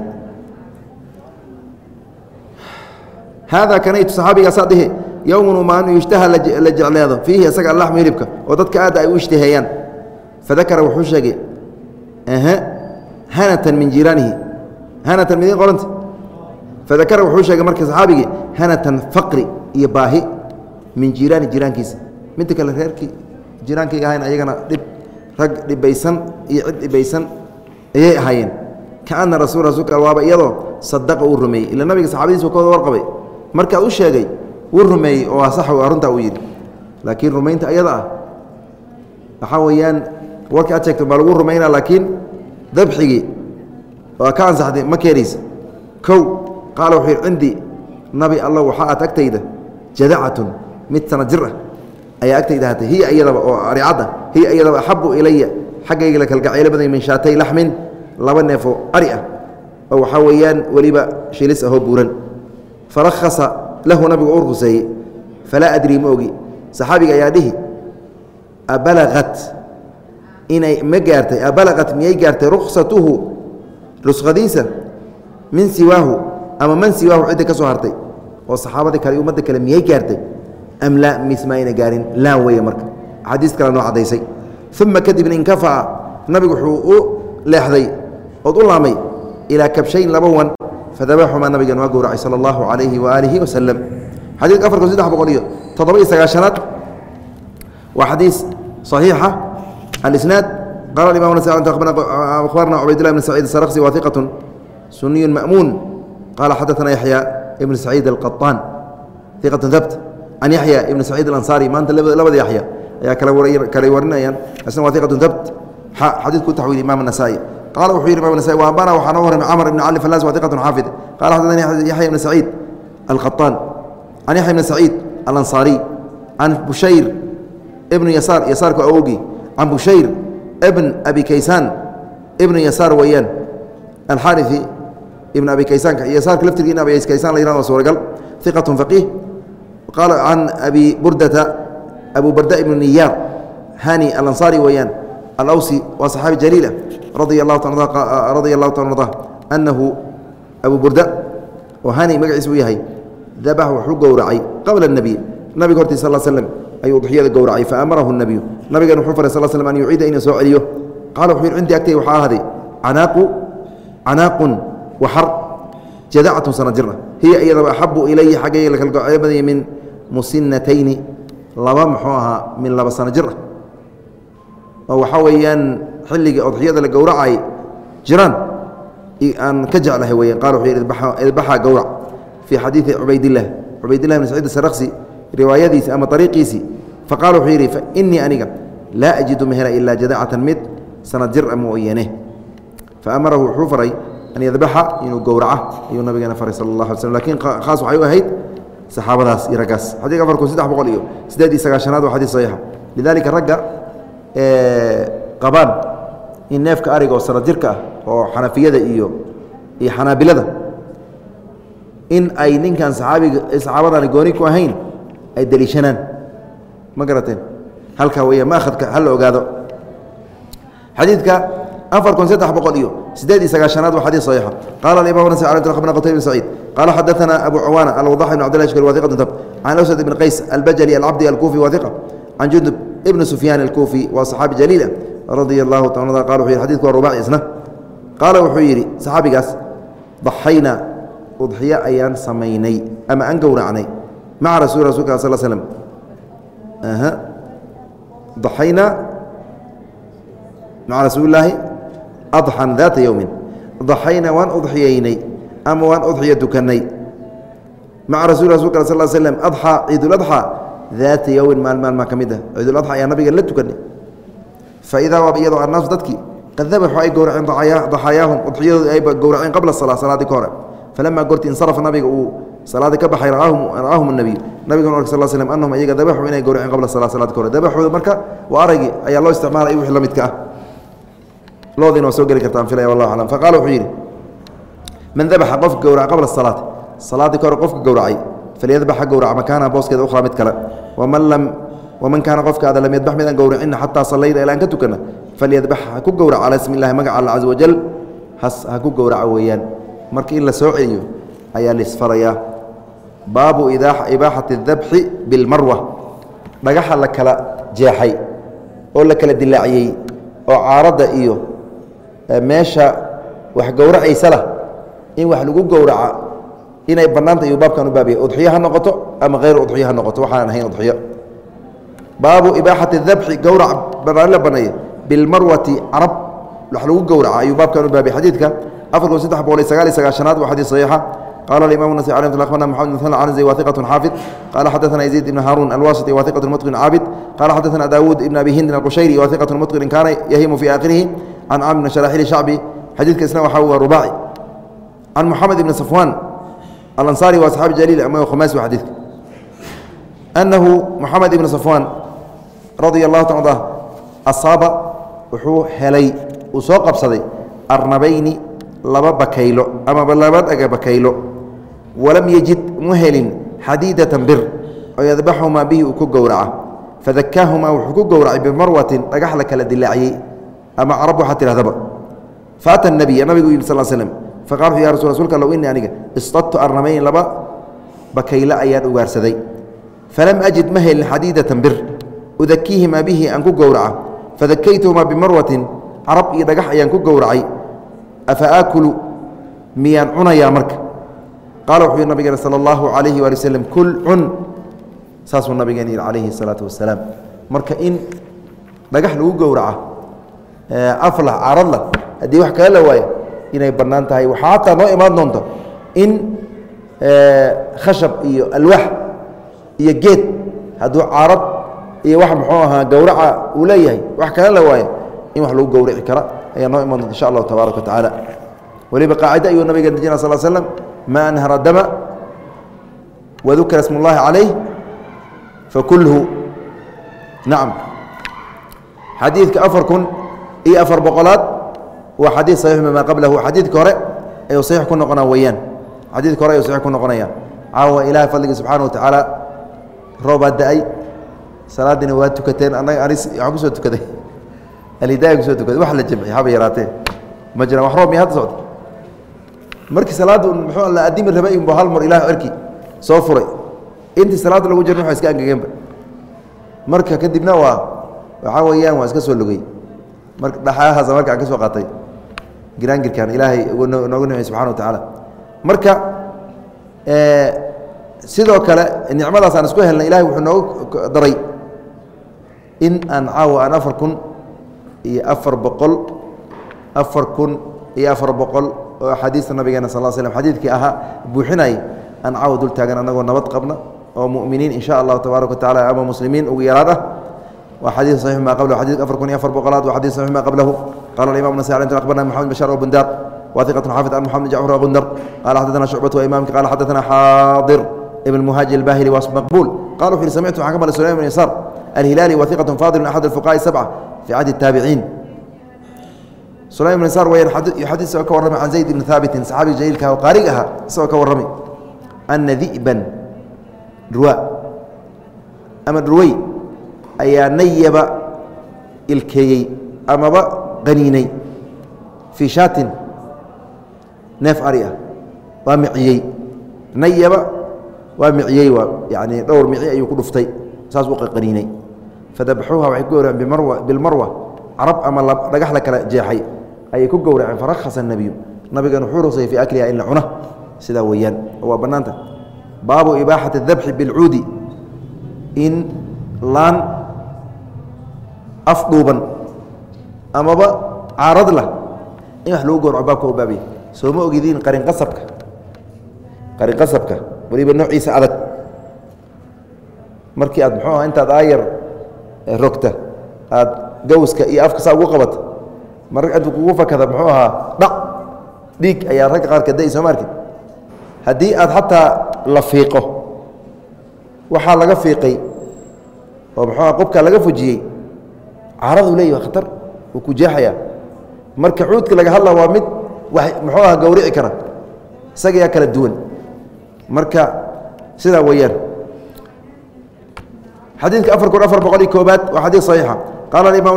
haadaa kanaytu saxaabigaasaa dhihi yowmun maalin yushtaha la jecleedo. Fiihi isaga alaxmu hilibka oo dadka aad ay u ishtiheeyaan fadakara wuxuu sheegay hanatan min jiiraanihi. Hanatan midiin qoranta fadakara wuxuu sheegay marka saxaabigii hanatan faqri iyo baahi min jiiraani jiiraankiisa midda kale reerkii jiiraankayga ahayn ayagana dhib rag dhibaysan iyo cid dhibaysan ayay ahaayeen kaana rasul rasulka waaba iyadoo sadaqa uu rumeeyey ila nabiga saxaabadiisa ka wada warqabay markaa u sheegay wuu rumeeyey oo sax aruntaa uu yidhi laakiin rumaynta ayada ah waxaa weeyaan warka aad sheegto baa lagu rumaynaa laakiin dabxigii waa ka ansaxday ma keenaysa kow qaala wuxuu cindii nabi allah waxaa aad agtayda jadacatun mid sana ah ayaa agtayda hatay hiya iyadaba oo aricadda hiya iyadaba axabu ilaya xaggayga la kalgacaylo baday min shaatay laxmin laba neefoo ari ah oo waxaa weeyaan weliba shilis ahoo buuran farahasa lahu nabigu u ruseeyey falaa adrii ma ogi saxaabiga ayaa dhihi abalaat inay ma gaartay abalagat miyay gaartay ruksatuhu rusqadiisa min siwaahu ama man siwaahu cidda ka hartay oo saxaabadii kale ummadda kale miyay gaartay? Am laa mis ma gaarin. Laa weeye marka. Xadiis kale noo caddaysay uma kadibna inkafaca nabigu wuxuu u leexday ood u laamay ilaa kabshayn laba wan fadabaxumaa nabigan waa gowracay sala allahu calayhi waaalihi wasalam xadiidka afar kun saddex boqol iyo toddoba iyo sagaashanaad waa xadiis صaxiixa alisnaad. Qala imam akhbarna cubaydillah bn saciid sarksi wa iqat suniyu ma'muun qala xadaثana yaxya ibn saciid alqaطaan iqat habt can yaxya ibn saciid alansaari maanta labada yaxya ayaa kala warinayaan isna waa iqat habt xadiidku taxwiil imam الnasa'i qala wuxuu yidhi imam nasai waabana waxaa noo warramay camr ibn cali falas waa iqatun xaafid qala xadaثani yaxya ibn saciid alqaطaan can yaxya ibn saciid alansaariy can bushayr ibnu yasaar yasaarku awogii can bushayr ibn abi kaysaan ibnu yasaar weeyaan alxaariثi ibn abi kaysaanka iyo saarka laftirki in abi la yihahdo suuragal iqatun faqiih. Qaala can abi burdata abu barda ibnu niyaar hani alansaari weeyaan alawsi waa saxaabi jaliila radia allahu ta arda annahu abu burda oo hani magaciis uu yahay dabax wuxuu gowracay qabla اnebiy nabiga hortiis sal slm ayuu udxiyada gowracay faamarahu nebiyu nabigan wuxuu faray sal sl an yuciida inuu soo celiyo. Qaala wuxuu yidhi cintii agtay waxaa ahday canaaqun waxar jadacatun sana jir ah hiya iyadaba axabu ilaya xaggayga la kalgocyo badanya min musinatayni laba muxuu ahaa min laba sano jir ah oo waxaa weeyaan xilliga odxiyada la gowracay jiraan. Aan ka jeclahay weyan qala wuxuu yidhi idbaxa gowrac. Fii xadiidi cubaydilah cubaydilah bn saciid saraqsi riwaayadiisi ama ariiqiisii faqala wuxuu yidhi fainii aniga laa ajidu mahela ilaa jadacatan mid sanad jir a mooyane faamarahu wuxuu faray an yadbaxa inuu gowraca ayuu nabigeena faray sal alay slm laakiin khaas waxay u ahayd saxaabadaas iyo raggaas. Xadiidka afar kun saddex boqol iyo siddeed iyo sagaashanaad waa xadiis saxiixa. Lidalika ragga qabaan in neefka ariga oo sanad jirka ah oo xanafiyada iyo iyo xanaabilada in ay ninkan saaabiga saxaabadani gooni ku ahayn ay deliishanaan ma garateen? Halkaa weya maahadka hala ogaado. Xadiidka afar kun saddex boqol iyo sideed iyo sagaashanaad waa xadis saxiixa qala aimam nas bna qtayb bn saciid qala xadaثana abu cawaana alwadax ibn cbdillah shkr waiqat tab can awsad ibn qays albajali alcabdi alkufi waiqa can jundub ibn sufyaan alkufi waa saxaabi jaliila radia allahu ta qala wuxu yhi xadidku waa rubaci isna qaala wuxuu yidhi saxaabigaas daxayna udxiyo ayaan samaynay ama aan gowracnay maca rasul rasulka sal slm daxayna maca rasuuli illaahi adxan daata yowmin daxayna waan udxiyaynay ama waan udxiyo tukannay maca rasul rasulka sal slm adxaa ciiduladxaa daata yowmin maal maalmaa ka mid ah ciiduladxa ayaa nabiga la tukannay faidaa waaba iyadoo annaasu dadkii qad dabaxuu ay gowraceen daxaayaahum udxiyadooda ay gowraceen qabla salaa salaadii ka hore falamaa goorti insarafa nabiga uu salaadii ka baxay ra'aahum الnabiy nabigan ark sal slm anahum iyaga dabaxuu inay gowraceen qabla sala salaad ka hore dabaxooda marka waa araygii ayaa loo isticmaalay wixii la ah loodiina waa soo geli karta aan filaya wallah aclam faqala wuxuu yidhi man dabaxa qofka gowraca qabla salaati salaaddii ka hore qofka gowracay falyadbaxa gowraca makaanaha booskeeda ukhraa mid kale. Waman lam waman kaana qofkaada lam yadbax midaan gowracina xataa sallayna ilaa ka tukana falyadbax ha ku gowraca calaa ismi illahi magaca alla caza wajal has ha ku gowraca weeyaan. Marka in la soo celiyo ayaa laisfarayaa baabu ibaaxati اdabxi bilmarwa dhagaxa la kala jeexay oo la kala dilaaciyey oo caaradda iyo meesha wax gowracaysa lah in wax lagu gowraca inay bannaanta iyo baabkan u baabiyay udxiyo ha noqoto ama hayr udxiyo ha noqoto waxaanan ahayn udxiyo baabu ibaaxati dabxi gowrac banaan la baneeya bilmarwati carab wax lagu gowraca ayuu baabkan u baabiyay xadiidka afar kun saddex boqol iyo sagaal iyo sagaashanaad waa xadiis saxiixa qala alimam النasي عليه رحمة أخبرنا محمد بن مثنى عنزي واثقة حافظ قال حدثنا يزيد بن هارون الواسطي واثقة متقن عابد قال حدثنا داود بن أبي هند القشيري واثقة متقن كان يهم في آخره an am bn sharaxil shacbi xadiidka isna waxaa wa rubaaci can muxamed ibni safwaan alansaari wa asxaabi jaliil ama khamaasi wa xadiidka annahu moxamed ibni safwaan radia allahu ta ada asaaba wuxuu helay uu soo qabsaday arnabayni laba bakaylo amaba laba dhagabakaylo walam yejid mu helin xadiidatan bir oo yadbaxumaa bihi uu ku gowraca fadakaahuma wuxuu ku gowracay bimarwatin dhagax la kala dilaaciyey ama carab waxaa tidhahdaba faata nabiya nabigu yimi sal slm faqala wuxu ya rasul rsulka low inii aniga istadtu aan laba bakayla ayaan ugaarsaday falam ajid ma helin xadiidatan bir udakiihimaa bihi aan ku gowraca fadakaytuhumaa bimarwatin carab iyo dhagax ayaan ku gowracay afa aakulu miyaan cunayaa marka qaala wuxuu yhi nabigeen sal allahu alayhi waali waslm kul cun saasuu nabigeen yidhi calayhi salaatu wasalaam marka in dhagax lagu gowraca Eh, afla caradla haddii wax kala la waayo inay bannaan tahay. Waxaa hataa noo imaan doonto in eh, khashab iyo alwaax iyo geed hadduu carad iyo wax muxuu ahaa gowraca uu leeyahay wax kala la waayo in wax lagu gowrici kara ayaa noo imaan doonta insha allahu tabaaraka watacaala weliba qaacida ayuu nabiga dejina sal slm maa anhara dama wadukira sm اllahi calayh fakulhu nacam xadiidka afar kun iyo afar boqolaad waa xadiid saxiix mima qablahu. Xadiidka hore ayuu saxiix ku noqonaa weeyaan. Xadiidka hore ayuu saxiix ku noqonaya caawa ilaahay fadliga subxaana wa tacaala roobaa da'ay salaadiina waa tukateen annaga anis waxaan ku soo tukaday. Alhidaaya ku soo tukaday. Wax la jamciy haba yaraatee. Ma jiraan wax roob miya hadda socda. Markii salaadda muxuu la adimi rabay unbu hal mar ilaah erki soo furay. Intii salaadda lagu jirna waa iska angegeenba marka kadibna waa waxaa weeyaan waa iska soo logey marka dhaxahaasa marka aan ka soo qaatay giraangirkan ilaahay nooga nimay subxana wa tacaala marka sidoo kale nicmadaas aan isku helnay ilahay wuxuu nooga daray in aan caawa aan afar kun iyo afar boqol afar kun iyo afar boqol oo axaadiista nabigeena sal slm xadiidkii ahaa buuxinay aan caawa dul taagan annagoo nabad qabna oo muminiin in sha allahu tabaaraka wa tacala ama muslimiin ugu yaraan ah waa xadiid saxiix maa qablahu xadidka afar kun iyo afar boqolaad waa xadid saxiix maa qablahu qala alimam nasi alint akbarna maxamed bashar o bundar وثقة حافظ عن محمد جعفر غندر قال حدثنا شعبة وإمامك قال حدثنا حاضر ابن المهاجر الباهلي واسم مقبول قالوا حين سمعت عن كمال سليمان بن يسار الهلالي وثيقة فاضل من أحد الفقهاء السبعة في عهد التابعين سليمان بن يسار يحدث سوى كورمي عن زيد بن ثابت صحابي جليل كهو قارئها سوى كورمي أن ذئبا رواء أما الروي ayaa nayaba ilkeeyey amaba qaniinay fii shaatin neef ari ah waa miciyey. Nayaba waa miciyey yani dhowr mici ayuu ku dhuftay saas u qaniinay. Fadabaxuuha waxay ku gowraceen bilmarwa carab ama dhagax la kala jeexay ayay ku gowraceen farakasa nebiyu nabigan wuxuu rusayay fii akliha in la cuna. Sidaa weeyaan waa bannaanta. Baabu ibaaxati اdabxi bilcuudi in laan af dhuuban amaba caarad lah in wax lagu gowraco baabka u baabaya soo ma ogidiin qarinqasabka qarinqasabka weliba noociisa adag. Markii aad muxuu aha intaad aayar rogta aad gawska iyo afka saa ugu qabato mar intuu kugu fakada muxuu ahaa dhac dhiig ayaa ragga qaarka da soo ma arkin. Haddii aad xataa la fiiqo waxaa laga fiiqay oo muxuu aha qubkaa laga fujiyey caraduu leeyahy khatar wuu ku jeexayaa marka cuudka laga hadla waa mid muxuu aha gawrici kara isagayaa kala duwan marka sidaa weeyaan xadiidka afar kun afar boqol iyo koobaad waa xadiid صaxiixa qala imam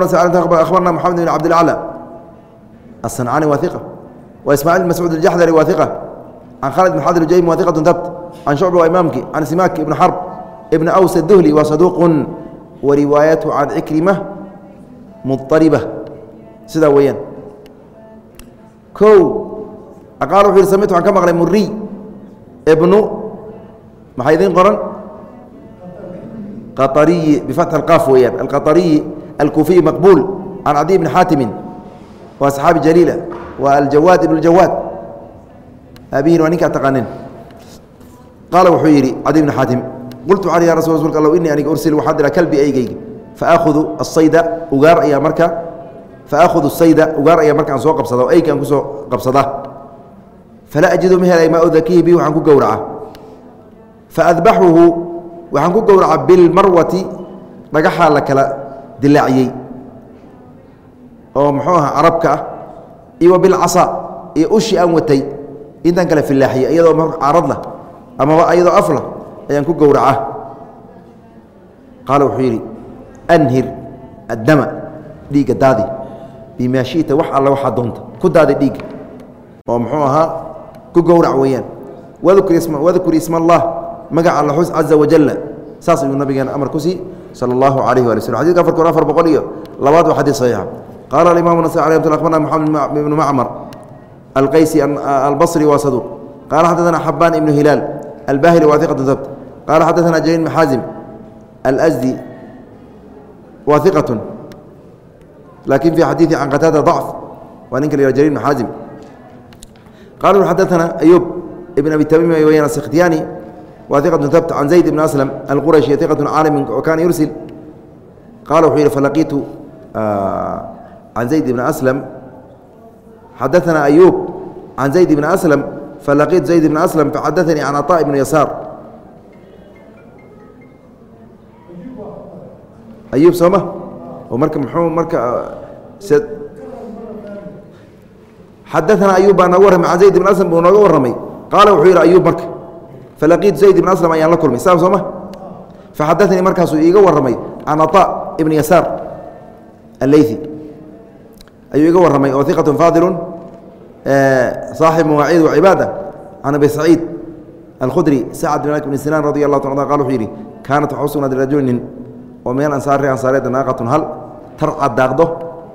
akhbarna moxamed bn cabdilaclى aلصancani waa iqa wa ismaaciil bn mascuud اjaxdari waa iqa can khalid bn xadr jaymi waa iqatu dabt can shucba waa imaamki can simak ibn xarb ibn aws duhli waa saduuq wa riwaayatu can cikrima muariba sidaa weyaan o aqaal wuxu yidhi samictu waxaan ka maqlay muriy ibnu maxaa idiin qoran qaariyi bifatxi alqaaf weeyaan alqaariyi alkuufiyi maqbuul can cadiy ibni xaatimin waa saxaabi jaliila waa aljawaad ibn jawaad aabihiin waa ninkaa taqaanin qaala wuxuu yidhi cadiy ibni xaatim qultu waxaan ya rasul rasulka allow innii aniga ursil waxaan diraa kalbi aygayga faaahudu asayda ugaar ayaa marka faaahudu sayda ugaar ayaa markaan soo qabsada o eygaan ku soo qabsada. Falaa ajidu ma helay maa udakihi bi waxaan ku gowraca. Faadbaxuhu waxaan ku gowraca bilmarwati dhagaxaa la kala dilaaciyey. Oo muxuu aha carabka ah iyo bilcasa iyo ushi aan watay intaan kale filaaxiyey iyadoo mar caradlah amaba iyadoo aflah ayaan ku gowraca. Qaala wuxuu yidhi anhir addama dhiigga daadi. Bimaa wax alla waxaa doonta ku daadi dhiigga. Oo muxuu ahaa ku gowrac weeyaan. Wadkur isma allah magaca alla xus caza wajalla saas ayuu nabigeena amar ku sii allahu alayh wali slm xadidka afar kun afar boqol iyo labaad waa xadiis saxiixa. Qaala alimamu nasri alay mtl abarna maxamed ibnu macmar alqaysi albasri waa saduuq qaala xadadana xabaan ibnu hilaal albahili waa iqatu habt qaala xadadana jaliil maxaazim alsdi waa iqatun laakin fii xadiidi can qataada dacf waa ninka la jariir maxaazim qala xadaana ayuub ibn abi tamiim weyaan asikhtiyani waa iqatun tabt can zayd ibn aslam alqurashi iqatun caalami wakaana yursil. Qala wuxuu yidhi falaqiitu can ah, zayd ibn aslam. Xadaana ayuub can zayd ibn aslam falaqiitu zayd ibn aslam faxadaanii can aطaa ibn yasaar. Ayub sooma? Oo marka muxuu marka xadaana ayub baa nooga warramay can zayd ibn aslam buu nooga warramay. Qaala wuxuu yidhi ayuub marka falaqiitu zayd ibn aslam ayaan la kulmay. Saam soo ma faxadaanii markaasuu iiga warramay can aطa ibn yasaar alleyثi ayuu iga warramay oo iqat faadilu saaxib mawaaciid wacibaada can abi saciid alkhudri sacd bin malik bn sinaan radi allah ta qal wuxuu yidhi kaanat waxaa u oo min ansaari ansaareeda naaqatun hal tarca daaqdo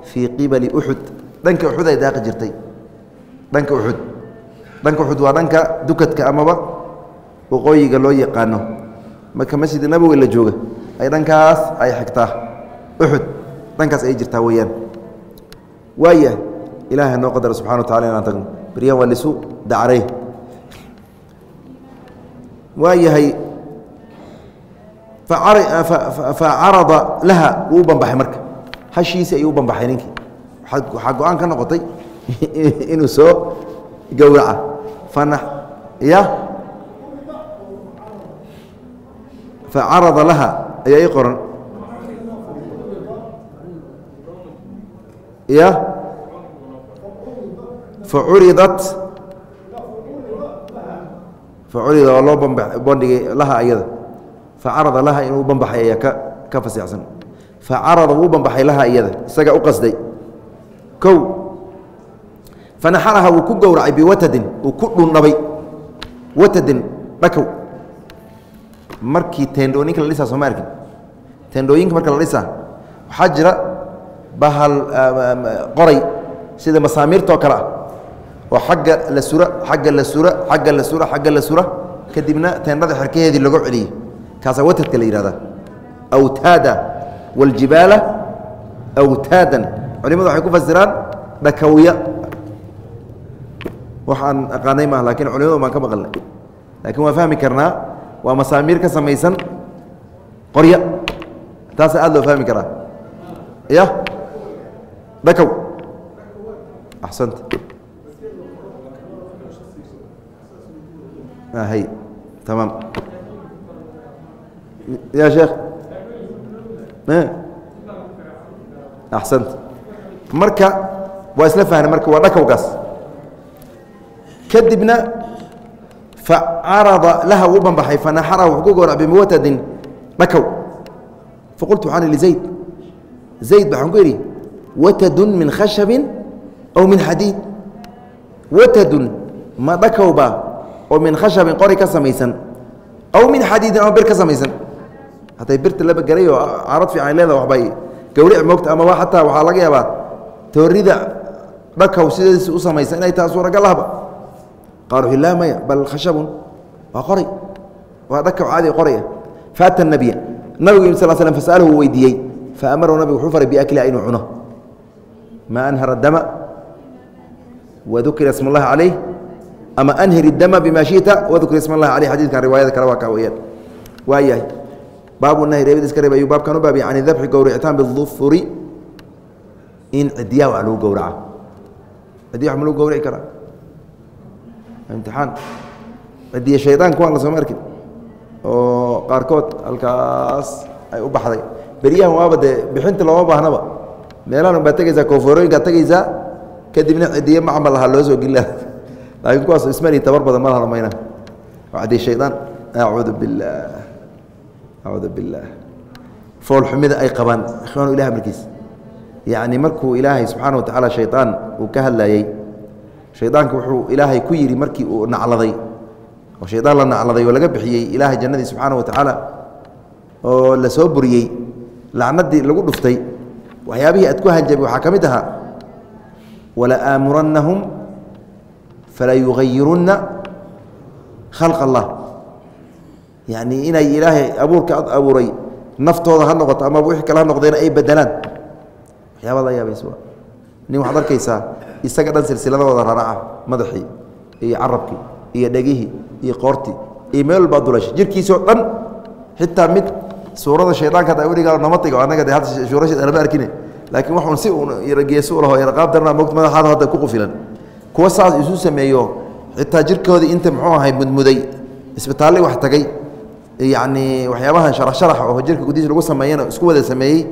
fii qibali uxud dhanka uxud ay daaqi jirtay. Dhanka uxud dhanka uxud waa dhanka dukadka amaba waqooyiga loo yaqaano. Marka masjida nabowi la jooga ay dhankaas ay xigtaa. Uxud dhankaas ay jirtaa weeyaan. Waaya ilaahay noo qadara subxana wa tacala inaan tagno. Beryahan waa lisu dacrey waayahay facarada laha wuu banbaxay marka. Hashiisii ayuu banbaxay ninkii. Waxaa go'aan ka noqotay inuu soo gowraca ya? Facarada laha ayaa ii qoran. Ya? Facuridat facurida oo loo bandhigay laha ayada facarada laha inuu banbaxay ayaa ka fasixsan facarada wuu banbaxay laha iyada isagaa u qasday kow fanaxaraha wuu ku gowracay biwatadin wuu ku dhundhabay watadin dhakow markii teendhooyinka la dhisaa sooma arkin teendhooyinka marka la dhisaa waxaa jira bahal qoray sida masaamiirtoo kale ah oo xagga la sura xagga la sura xagga la sura xagga la sura kadibna teendhada xerkaheedii lagu celiyey kaasaa watadka la yihahdaa awtaada wاljibaala awtaadan. Culimadu waxay ku fasiraan dhakawya. Waxaan aqaanay maaha laakiin culimadu baan ka maqalnay. Lakin waan fahmi karnaa waa masaamiir ka samaysan qorya. Taasa aad loo fahmi karaa. Ya dhakow axsanta. Hay tamaam ya sheekh axsanta marka waa isla fahna marka waa dhakowgaas kadibna facarada laha uu banbaxay fanaxaraha wuxuu ku gowrac bimuwatadin dhakow faqultu waxaan ihi zayd zayd waxaan ku idhi watadun min khashabin aw min xadiid watadun ma dhakowba oo min khashabin qori ka samaysan aw min xadiidin ama bir ka samaysan hadday birta laba gelay oo carad fiican leeda waxbay gawric moogta amaba xataa waxaa laga yaabaa toorida dhakow sideedis u samaysan inay taha suuragal ahba qaal wuxu laa maya bal khashabun waa qoray waa dhakaw caadi qoraya faata nabiya nabigu yimi sal slm fasalahu uu weydiiyey faamarahu nabigu wuxuu faray biakliha inuu cuno maa anhara dama wadukira ism اllahi calayh ama anhir اdama bima shita wadukira ism اllahi aleyh xadidkan riwaayada kale waa kaa weyaan waa nahy reebid iska reeb ayuu baabkan u baabiya can dabxi gowricitaan bidufuri in cidiyaha wax lagu gowraca cidiya ma lagu gowrici karaa imtixaan cidiya shaydaan kuwaan la sooma arkin oo qaarkood halkaas ay u baxday beryahan waaba dee bixinta looma baahnaba meelahan unbaa tegaysaa koonfoorooyinkaa tegaysaa kadibna cidiye macmal lahaa loo soo gelila laakiin kuwaas ismali tabar badan ma laha mayna waa cidiya shaydaan acuudu billaah acuudu billaah. Foolxumida ay qabaan ikhwaanu ilah markiis. Yacni markuu ilaahay subxaana wa tacaala shaydaan uu ka hadlayey shaydaanka wuxuu ilaahay ku yidhi markii uu nacladay oo shaydaan la nacladay oo laga bixiyey ilaahay jannadii subxaana wa tacaala oo la soo buriyey lacnadii lagu dhuftay waxyaabihii aad ku hanjabay waxaa ka mid ahaa wala aamurannahum fala yugayirunna khalq allah yacni inay ilaahay abuurka ad abuuray naftooda ha noqoto amaba wixii kale ha noqdeena ay bedelaan waxyaabada yaabaysa nin waxaad arkaysaa isaga dhan silsiladooda raraca madaxii iyo carabkii iyo dhegihii iyo qoortii iyo meel walbaa dulashay jirkiisoo dhan xitaa mid suurada shaydaanka hadda udhigaa namatiga annaga de hadda shuurasheed lama arkine. Laakiin waxun si uun geeso u laho yaraqaab darna mogt madaxaada hadda ku qufilan. Kuwa saas isu sameeyo xitaa jirkoodii inta muxuu ahay mudmuday isbitaalli wax tagay yacni waxyaabahan sharax sharax oo jirka gudihiisa lagu sameeyana isku wada sameeyey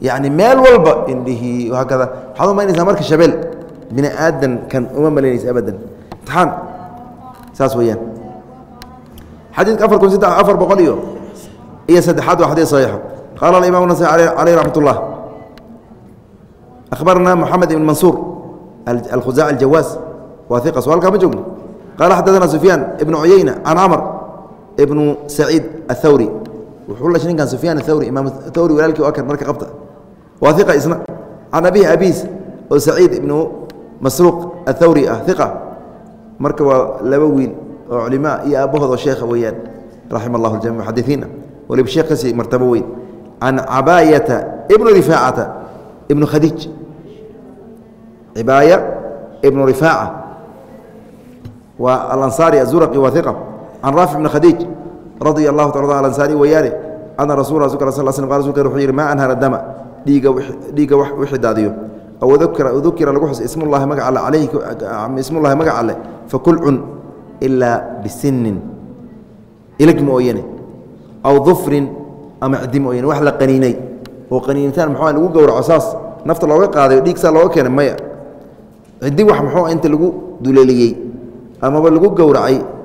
yacni meel walba indhihii hakada. Waxaad umaynaysaa marka shabeel bini aadan kan uma malaynaysa abadan. Imtixaan. Saas weeyaan. Xadiidka afar kun saddex afar boqol iyo iyo saddexaad waa xadiid saxiixa qaala alimam nasai caleyh raxmat ullah akhbarana moxamed ibn mansuur alkhuzaaci aljawaas waa iqa so halkaa ma joogno? Qaala xadadana sufyaan ibnu cuyeyna can camr ibnu saciid athawri wuxuu lashay ninkan sufyaan athawri imaam thawri walaalkii waa kan marka qabta. Waa iqa isna. Can abihi abiis oo saciid ibnu masruuq athawri ah iqa marka waa laba wiil oo culimaa iyo aabbahood oo sheekha weeyaan raxima allahu ljami muxadisiina waliba sheekh ka sii martabo weyn. Can cabaayata ibnu rifaacata ibnu khadiij. Cibaaya ibnu rifaaca. Waa alansaari azuraqi waa iqa can raafic bni khadiij radia allahu ta alansaari weeyaane ana rasul yidhi maa anhara dama dhiigga wixii daadiyo aw ukira dukira lagu xus ismullahi magac alle alayhi ismullahi magac alle fakul cun ilaa bisinin ilig mooyane aw dufrin ama cidi mooyane wax la qaniinay oo qaniinitaan muxuu lagu gowraco saas nafta looga qaadayo dhiig saa looga keenay maya cidi wax muxuu inta lagu duleeliyey amaba lagu gowracay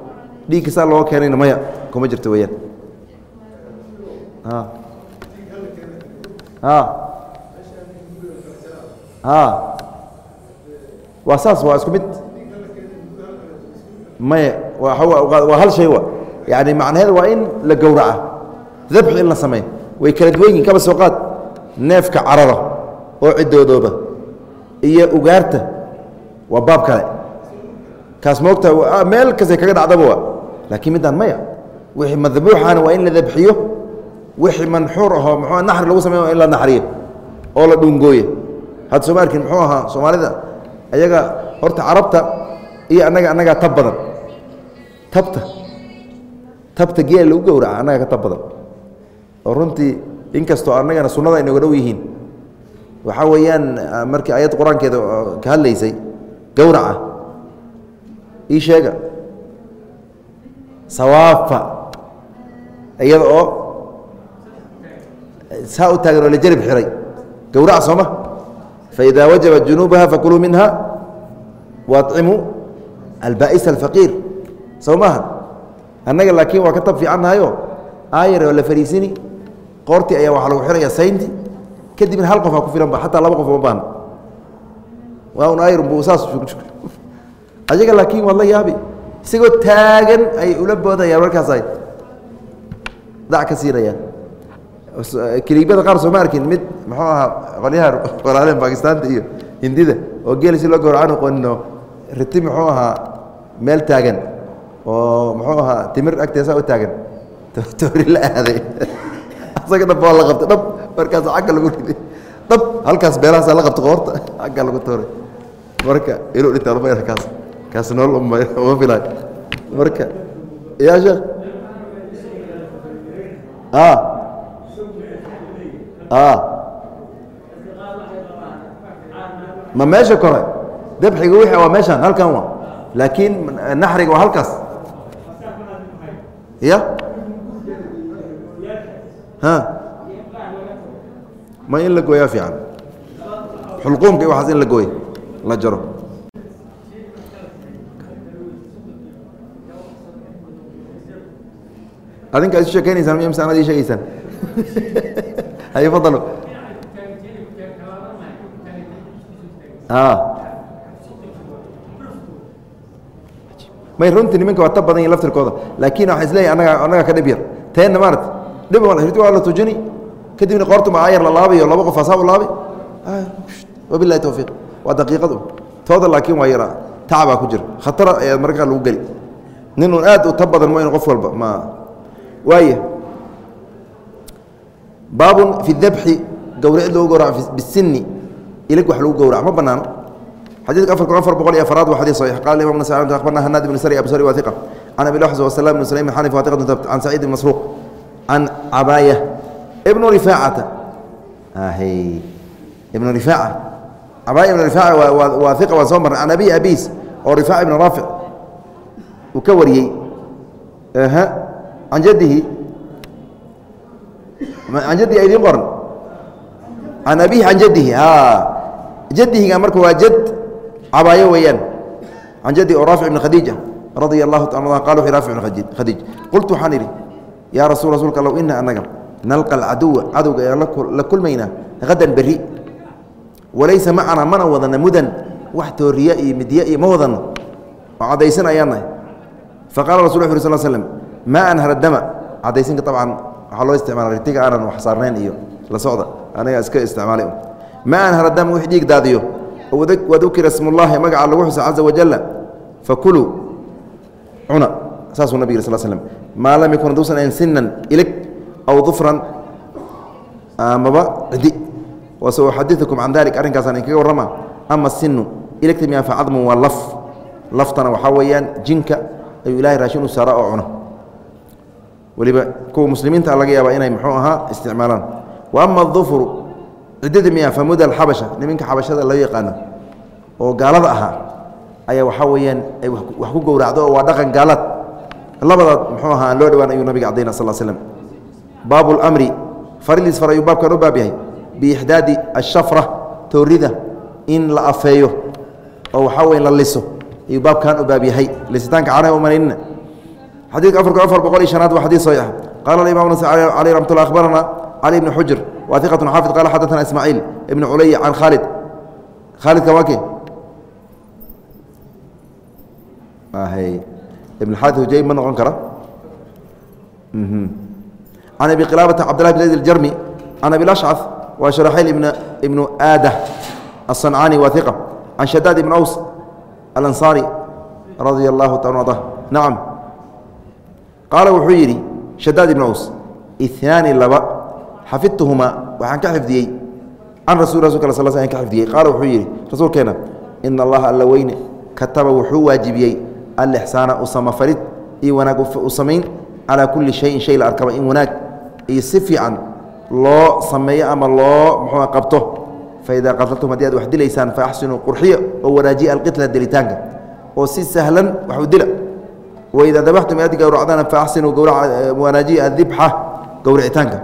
dhiigka saa looga keenayna maya kuma jirto weyaan waa saas waa isku mid. Maya waa hal shay wa. Yani macnaheeda waa in la gowraca. Dabxi in la sameeyo. Way kala duwan yihiin kaba soo qaad. Neefka carara oo cidoodooba iyo ugaarta. Waa baab kale kaas moogta meel kastay kaga dhacdaba laakiin middaan maya wixii madbuuxana waa in la dabxiyo wixii manxuur ahoo mxuu naxri lagu samey in la naxriyo oo la dhungooye hadda sooma arkin muxuu ahaa soomaalida ayaga horta carabta iyo annaga annagaa tab badan. Tabta tabta geel lagu gowraca annaga ka tab badan. Oo runtii inkastoo annagana sunnada ay nooga dhow yihiin waxaa weeyaan markii ayad qur'aankeeda ka hadlaysay gowraca ii sheega. Sawaafa. Iyada oo saa u taagan oo la jarib xiray. Gowraca sooma faidaa wajabat junuubaha fakuluu minha waacimuu alba'isa alfaqiir. Maaha annaga laakiin waa ka tab fiicannahayo aayar oo la fariisini. Qoortii ayaa waxaa lagu xiraya saynti. Kadibna hal qof ha ku filanba xataa laba qof ma baahna. Waa un aayar bu saas ayaga laakiin waad la yaabi. Isagoo taagan ay ula boodayaan markaas ay dac ka siinayaan kiliibada qaar sooma arkin mid muxuu ahaa qolyaha walaaleen bakistaanta iyo hindida oo geel si loo gowracaan qoonino riti muxuu ahaa meel taagan oo muxuu ahaa timir agteesaa u taagan. Toori la aaday. Asaga dhab waa la qabtay dhab markaas cagga lagu riday dhab halkaas beelahaasaa la qabtay qoorta cagga lagu tooray. Marka inuu dhintaa lama yara kaas nool uma filaay marka yaa sheekh? Ma meesha kore? Dabxiga wixii waa meeshaan halkan wa laakiin naxriga waa halkaas. Ya ma in la gooyaa fiican? Xulquumka iyo waxaas in la gooy la jaro adinka isu sheekeynaysaan miya mise anad ii sheegeysaan haye fadalo may runtii nimanka waa tab badan yihiin laftirkooda. Laakiin waxaa is leeyahy annaga annaga ka dhib yar. Teenna maarata dhib waa la tujini. Kadibna qoorta ma ayar la laabayo laba qof asaa u laabi wabilahi towfiiq waa daqiiqadu. Tooda laakiin waa yara tacbaa ku jira. Khatara ayaa markaa lagu geli. Nin uun aad u tab badan ma inu qof walba ma waaya baabun fi dabxi gowracid lagu gowraco bisini ilig wax lagu gowraco ma banaano xadiidka afar kun afar boqol iyo afaraad waa xadiid saxiix. Qala imam nasai akhbarna hanaad ibn sari abu sari wa can abi laxs wasalam ibn sulaym xanif wa tabt can saciid ibn masruuq can cabaaya. Ibnu rifaacata ahy ibnu rifaaca. Cabaaya ibnu rifaaca waa hiqa waan soo marnay. Can abi abiis oo rifaaca ibnu raafic uu ka wariyey aha can jaddihi can jaddihi a idiin qoran can abihi can jaddihi jaddihiga marka waa jad cabaayo weeyaan. Can jaddi oo raafic ibni khadiija radia allahu taala qala wuxu raafic ibn khadiij qultu waxaan idhi yaa rasul rasuulka allow ina annaga nalqa alcaduwa cadowga ayaan la kulmaynaa hadan berri. Walaysa macana mana wadana mudan. Wax tooriya iyo midye iyo ma wadano oo caddaysan ayaan nahay. Faqala rasul wu sl slm maa anhara dama. Caddaysinka abcan waxaa loo isticmaala ritiga aanan wax iyo la socda. Aniga iska isticmaalay maa anhara dama wix dhiig daadiyo. Wadukira smullahi magaca lagu xusa caza wajala fakuluu cuna. Saasuu nabig yiri sl slm maa lam yakun haduusan ahayn sinan ilig aw dufran amaba cidi. Wasauxadiukum can dalik arrinkaasaan idinkaga warrama. Ama sinu iligta miya facadmun waa laf. Laftana waxaa weeyaan jinka. Ayuu ilahay raashin u saara oo cuno weliba kuwa muslimiinta laga yaaba inay muxuu ahaa isticmaalaan. Wa ama ciddada miya famuda alxabasha niminka xabashada loo yaqaano oo gaalada ahaa ayaa waxaa weeyaan ay wax ku gowracdo oo waa dhaqan gaalaad labadaad muxuu ahaa aan loo dhowaan ayuu nabiga cadayna sal slm baabu lmri faridiis far ayuu baabkan u baab yahay. Biixdaadi ashafra toorida in la afeeyo oo waxaa weya la liso ayuu baabkan u baab yahay. Lisitaanka canaha umanaynina xadidka afarku afar boqol iyo shanaad waa xadii saxiix qaala imam cali ramat lah akhbarana cali ibn xujr wa iqatu xaafid qala xadaana ismaaciil ibn culay can khaalid khaalidka waake ibn xaadi hujay ma noqon kara can abi qilaabata cabdillahi bn zayd aljarmi can abi lashcaf waa sharaxayl ibnu aada aلصancani wa iqa can shadaad ibn aws alansaari radia allahu ta ada nacam qaala wuxuu yidhi shadaad ibn aws inaani laba xafidtuhumaa waxaan ka xifdiyey can rasul rasulka sal sl ka xifdiyey qaala wuxuu yidhi rasuulkeena ina allaha alla weyne kataba wuxuu waajibiyey alixsaana u samafarid iyo wanaag u samayn calaa kulli shayin shay la arkaba in wanaag iyo si fiican loo sameeyo ama loo muxuu qabto faidaa qataltum haddii aad wax dilaysaan faaxsinuu qurxiya oo wanaajiya alqitla dilitaanka oo si sahlan wax u dila waidaa dabaxtum aad gowracdana faaxsinuu wanaajiya adibxa gowricitaanka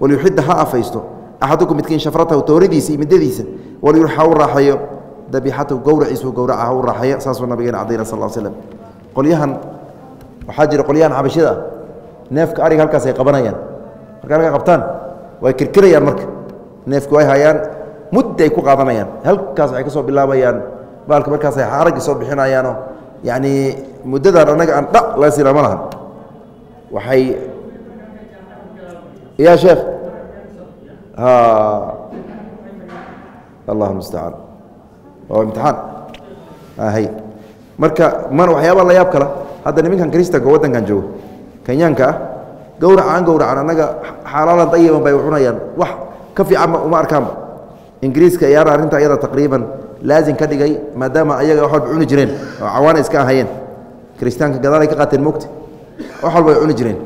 walyuxida ha afaysto. Axadukum midkiin shafratahu tooridiisa iyo midadiisa walyur ha u raaxeeyo dabixatahu gowraciisu gowraca ha u raaxeeya saasuu nabigeena cadayna sal l slm qolyahan waxaa jira qolyahan xabashida ah neefka ariga halkaas ay qabanayaan. Marka halka qabtaan way kirkirayaan marka. Neefku way hayaan mudda ay ku qaadanayaan halkaas waxay ka soo bilaabayaan. Baalka markaas ay araggi soo bixinayaanoo yacni muddadan annaga aan dha laga siina ma lahan. Waxay ya sheekh. Allah mustacaan waa imtixaan. Hay marka man waxyaaba la yaab kala. Hadda niminkan kristanka waddankan joogo. Kenyaanka ah gowraca aan gowracan annaga xalaalan dayiban bay cunayaan. Wax ka fiicanba uma arkaanba ingiriiska ayaana arrinta ayada taqriiban laazim ka dhigay maadaama ayaga wax walba cuni jireen oo cawaana iska ahayeen kiristaanka gadaalay ka qaateen mogta wax walba ay cuni jireen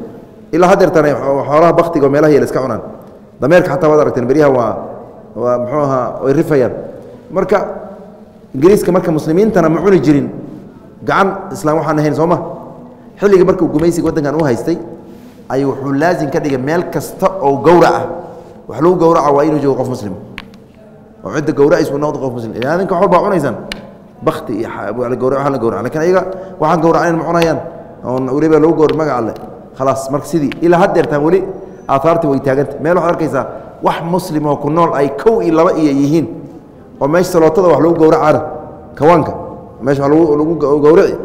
ilaa hadeertan xoolaha baktiga oo meelaha yeel iska cunaan dameerka xataa waad aragteen beryaha waa waa muxuu ahaa way rifayaan marka ingiriiska marka muslimiintana ma cuni jirin gacan islaam waxaan ahayn soo ma xilligii markuu gumaysiga waddankan u haystay ayuu wuxuu laazim ka dhigay meel kasta oo gowraca wax lagu gowraca waa inuu joogo qof muslim oo cidda gowraciisu noqdo qof muslim. Ilaa adinka wax walbaa cunaysaan bakti iyo waxaan la gowraca laakiin ayaga waxaan gowracayn ma cunayaan oon weliba lagu gowra magaca alle khalaas marka sidii ilaa haddeertaan weli aaaartii way taaganta meel waxaad arkaysaa wax muslim oo ku nool ay kow iyo laba iyo yihiin. Oo meesha salootada wax lagu gowracaana kawaanka meesha wa lagu gowraci.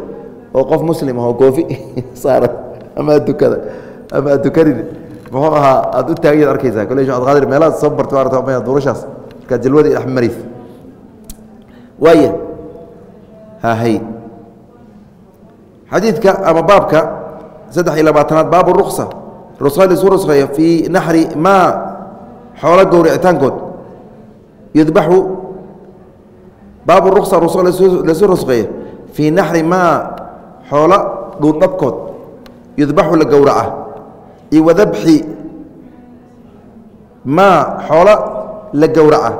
Oo qof muslim ahoo goofi saaran ama adukada ama adukanin muxuu ahaa aad u taagayaad arkaysaa kole shee adqaadir meelahaad soo barto arata duurashaas markaad jalwada dhex mariis waaya hahay xadiidka ama baabka saddex iyo labaatanaad baabu ruksa rusa xoolo la gowraca.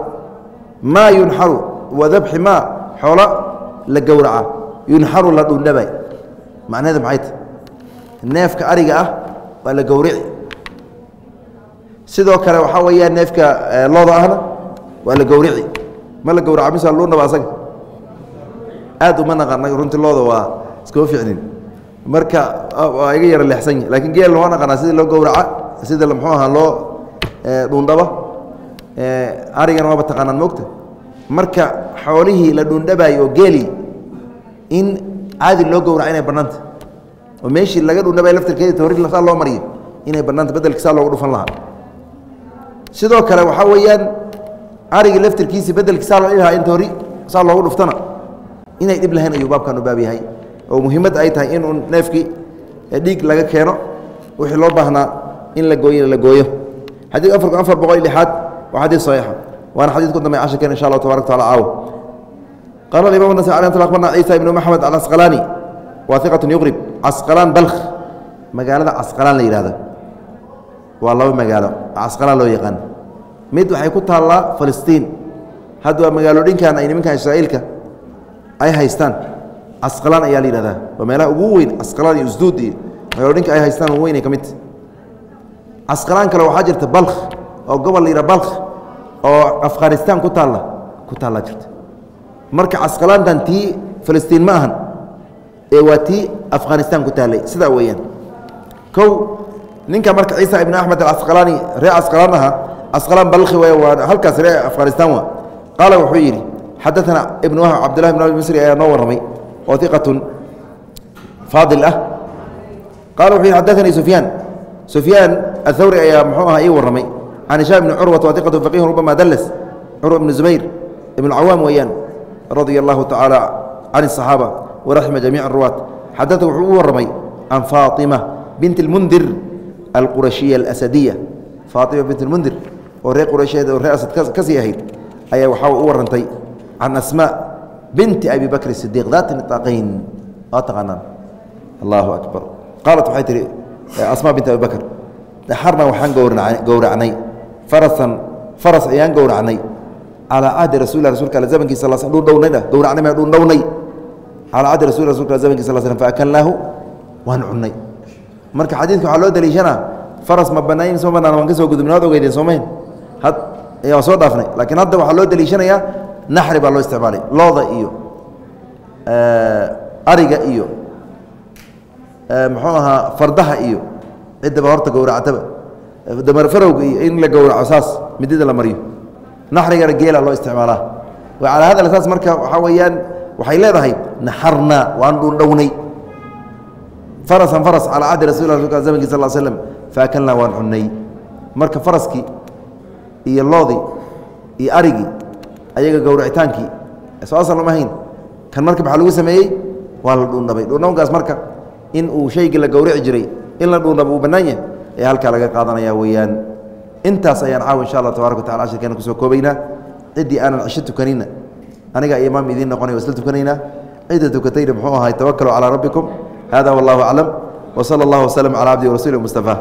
Maa yunxaru wadabxi maa xoolo la gowraca. Yunxaru la dhuundhabay macnaheeda maxay ta neefka ariga ah waa la gowrici. Sidoo kale waxaa weeyaan neefka looda ahna waa la gowrici. Ma la gowraca mise luunaba asaga? Aad uma naqana runtii looda waa iskuma ficnin marka waa iga yara leexsanya lakiin geel waa naqanaa sidii loo gowraca sida muxuu ahaa loo dhuundhaba arigana waaba taqaanaan moogta? Marka xoolihii la dhuundhabayo oo geeli in caadi loo gowraca inay bannaanta oo meeshii laga dhuundhabay laftirkeedi toori saa loo mariyo inay bannaanta bedelka saa loogu dhufan lahaa. Sidoo kale waxaa weeyaan arigii laftirkiisi bedelki saa loo ilahaa in toori saa loogu dhuftana inay dhib lahayn ayuu baabkan u baab yahay. Oo muhiimad ay tahay in uun neefkii dhiig laga keeno wixii loo baahnaa in la gooyo la gooyo. Xadiidka afar kun afar boqol iyo lixaad waa xadiid saxiixa waana xadiid ku dambeya cashirkeen insha allahu tabarak tacala caawo qaala imam nasai alay nt abarna ciisa ibnu maxamed alcasqalaani waa iqatun yuqrib casqalaan balkh. Magaalada casqalaan la yihahda waa laba magaalo casqalaan loo yaqaan. Mid waxay ku taallaa filistiin. Hadda waa magaalo dhinkan ay nimankan israa'iilka ay haystaan. Casqalaan ayaa la yihahdaa waa meelaha ugu weyn casqalaan iyo usduud iyo magaalo dhinka ay haystaan weynay ka mid. Casqalaan kale waxaa jirta balkh oo gobol la yidhaha balkh oo afghanistaan ku taalla ku taallaa jirta. Marka casqalaantan tii filistiin ma ahan ee waa tii afghanistaan ku taallay sidaa weeyaan. Kow ninka marka ciisa ibn axmed alcasqalaani ree casqalaan aha casqalaan balkhi wey waa halkaas ree afghanistaan waa. Qaala wuxuu yidhi xadaana ibn wahb cabdillahi bn abi misri ayaa noo warramay oo iqatun faadil ah. Qala wuxuu yidhi xadaanii sufyaan. Sufyaan athawri ayaa muxuu aha ii warramay can hishaam ibni curwat waa iqatun faqih rubama dallas curwa ibnu zubayr ibn cawaam weeyaan radia allahu tacaala can الصaxaaba waraxima jamiic ruwaat xadada wuxuu u warramay can faaطima bint اlmundir alqurashiya alasadiya faaطima bint اlmundir oo reer quraysheed oo reer asad ka sii ahayd ayaa waxaa u warantay can asmaa binti abi bakr الsidiq daat niطaaqayn waa taqaanaan allahu akbar qaalat waxay tihi asmaa binti abi bakr daxarna waxaan gowracnay farasan faras ayaan gowracnay. Calaa cahdi rasul rasulka ma dhundhownay calaa cahdi rasul rasulka al zamankiisa sal slm faakalnaahu waan cunnay. Marka xadiidka waxaa loo daliishanaa faras ma banayn soo banaan waan ka soo gudubnay waad ogeydeen soomayn had waa soo dhaafnay laakiin hadda waxaa loo daliishanayaa naxri baa loo isticmaalay looda iyo ariga iyo muxuu ahaa fardaha iyo ciddaba horta gowracataba damarfarowga iyo in la gowraco saas midida la mariyo. Naxrigana geela loo isticmaalaa. Calaa hada saas marka waxaa weeyaan waxay leedahay naxarnaa waan dhundhownay farasan faras calaa cahdi rasul rasulka zamanki sal slm faakalnaa waan cunnay. Marka faraskii iyo loodii iyo arigii ayaga gowracitaankii soo asal lama hayn. Kan marka maxaa lagu sameeyey? Waa la dhuundhabay dhuundhawnkaas marka in uu shaygii la gowraci jiray in la dhuundhabo uu bannaan yahay ayaa halkaa laga qaadanaya weeyaan. Intaas ayaan caawa insha allah tabarak watacala cashirkeena ku soo koobaynaa ciddii aanan cisho tukanina anigaa imaam idiin noqonay waa isla tukanaynaa cidda tukatayna muxuu ahay tawakkaluu calaa rabbikum. Hada wallahu aclam. Wsala allah waslm calaa cabdi warasuuli mustafaa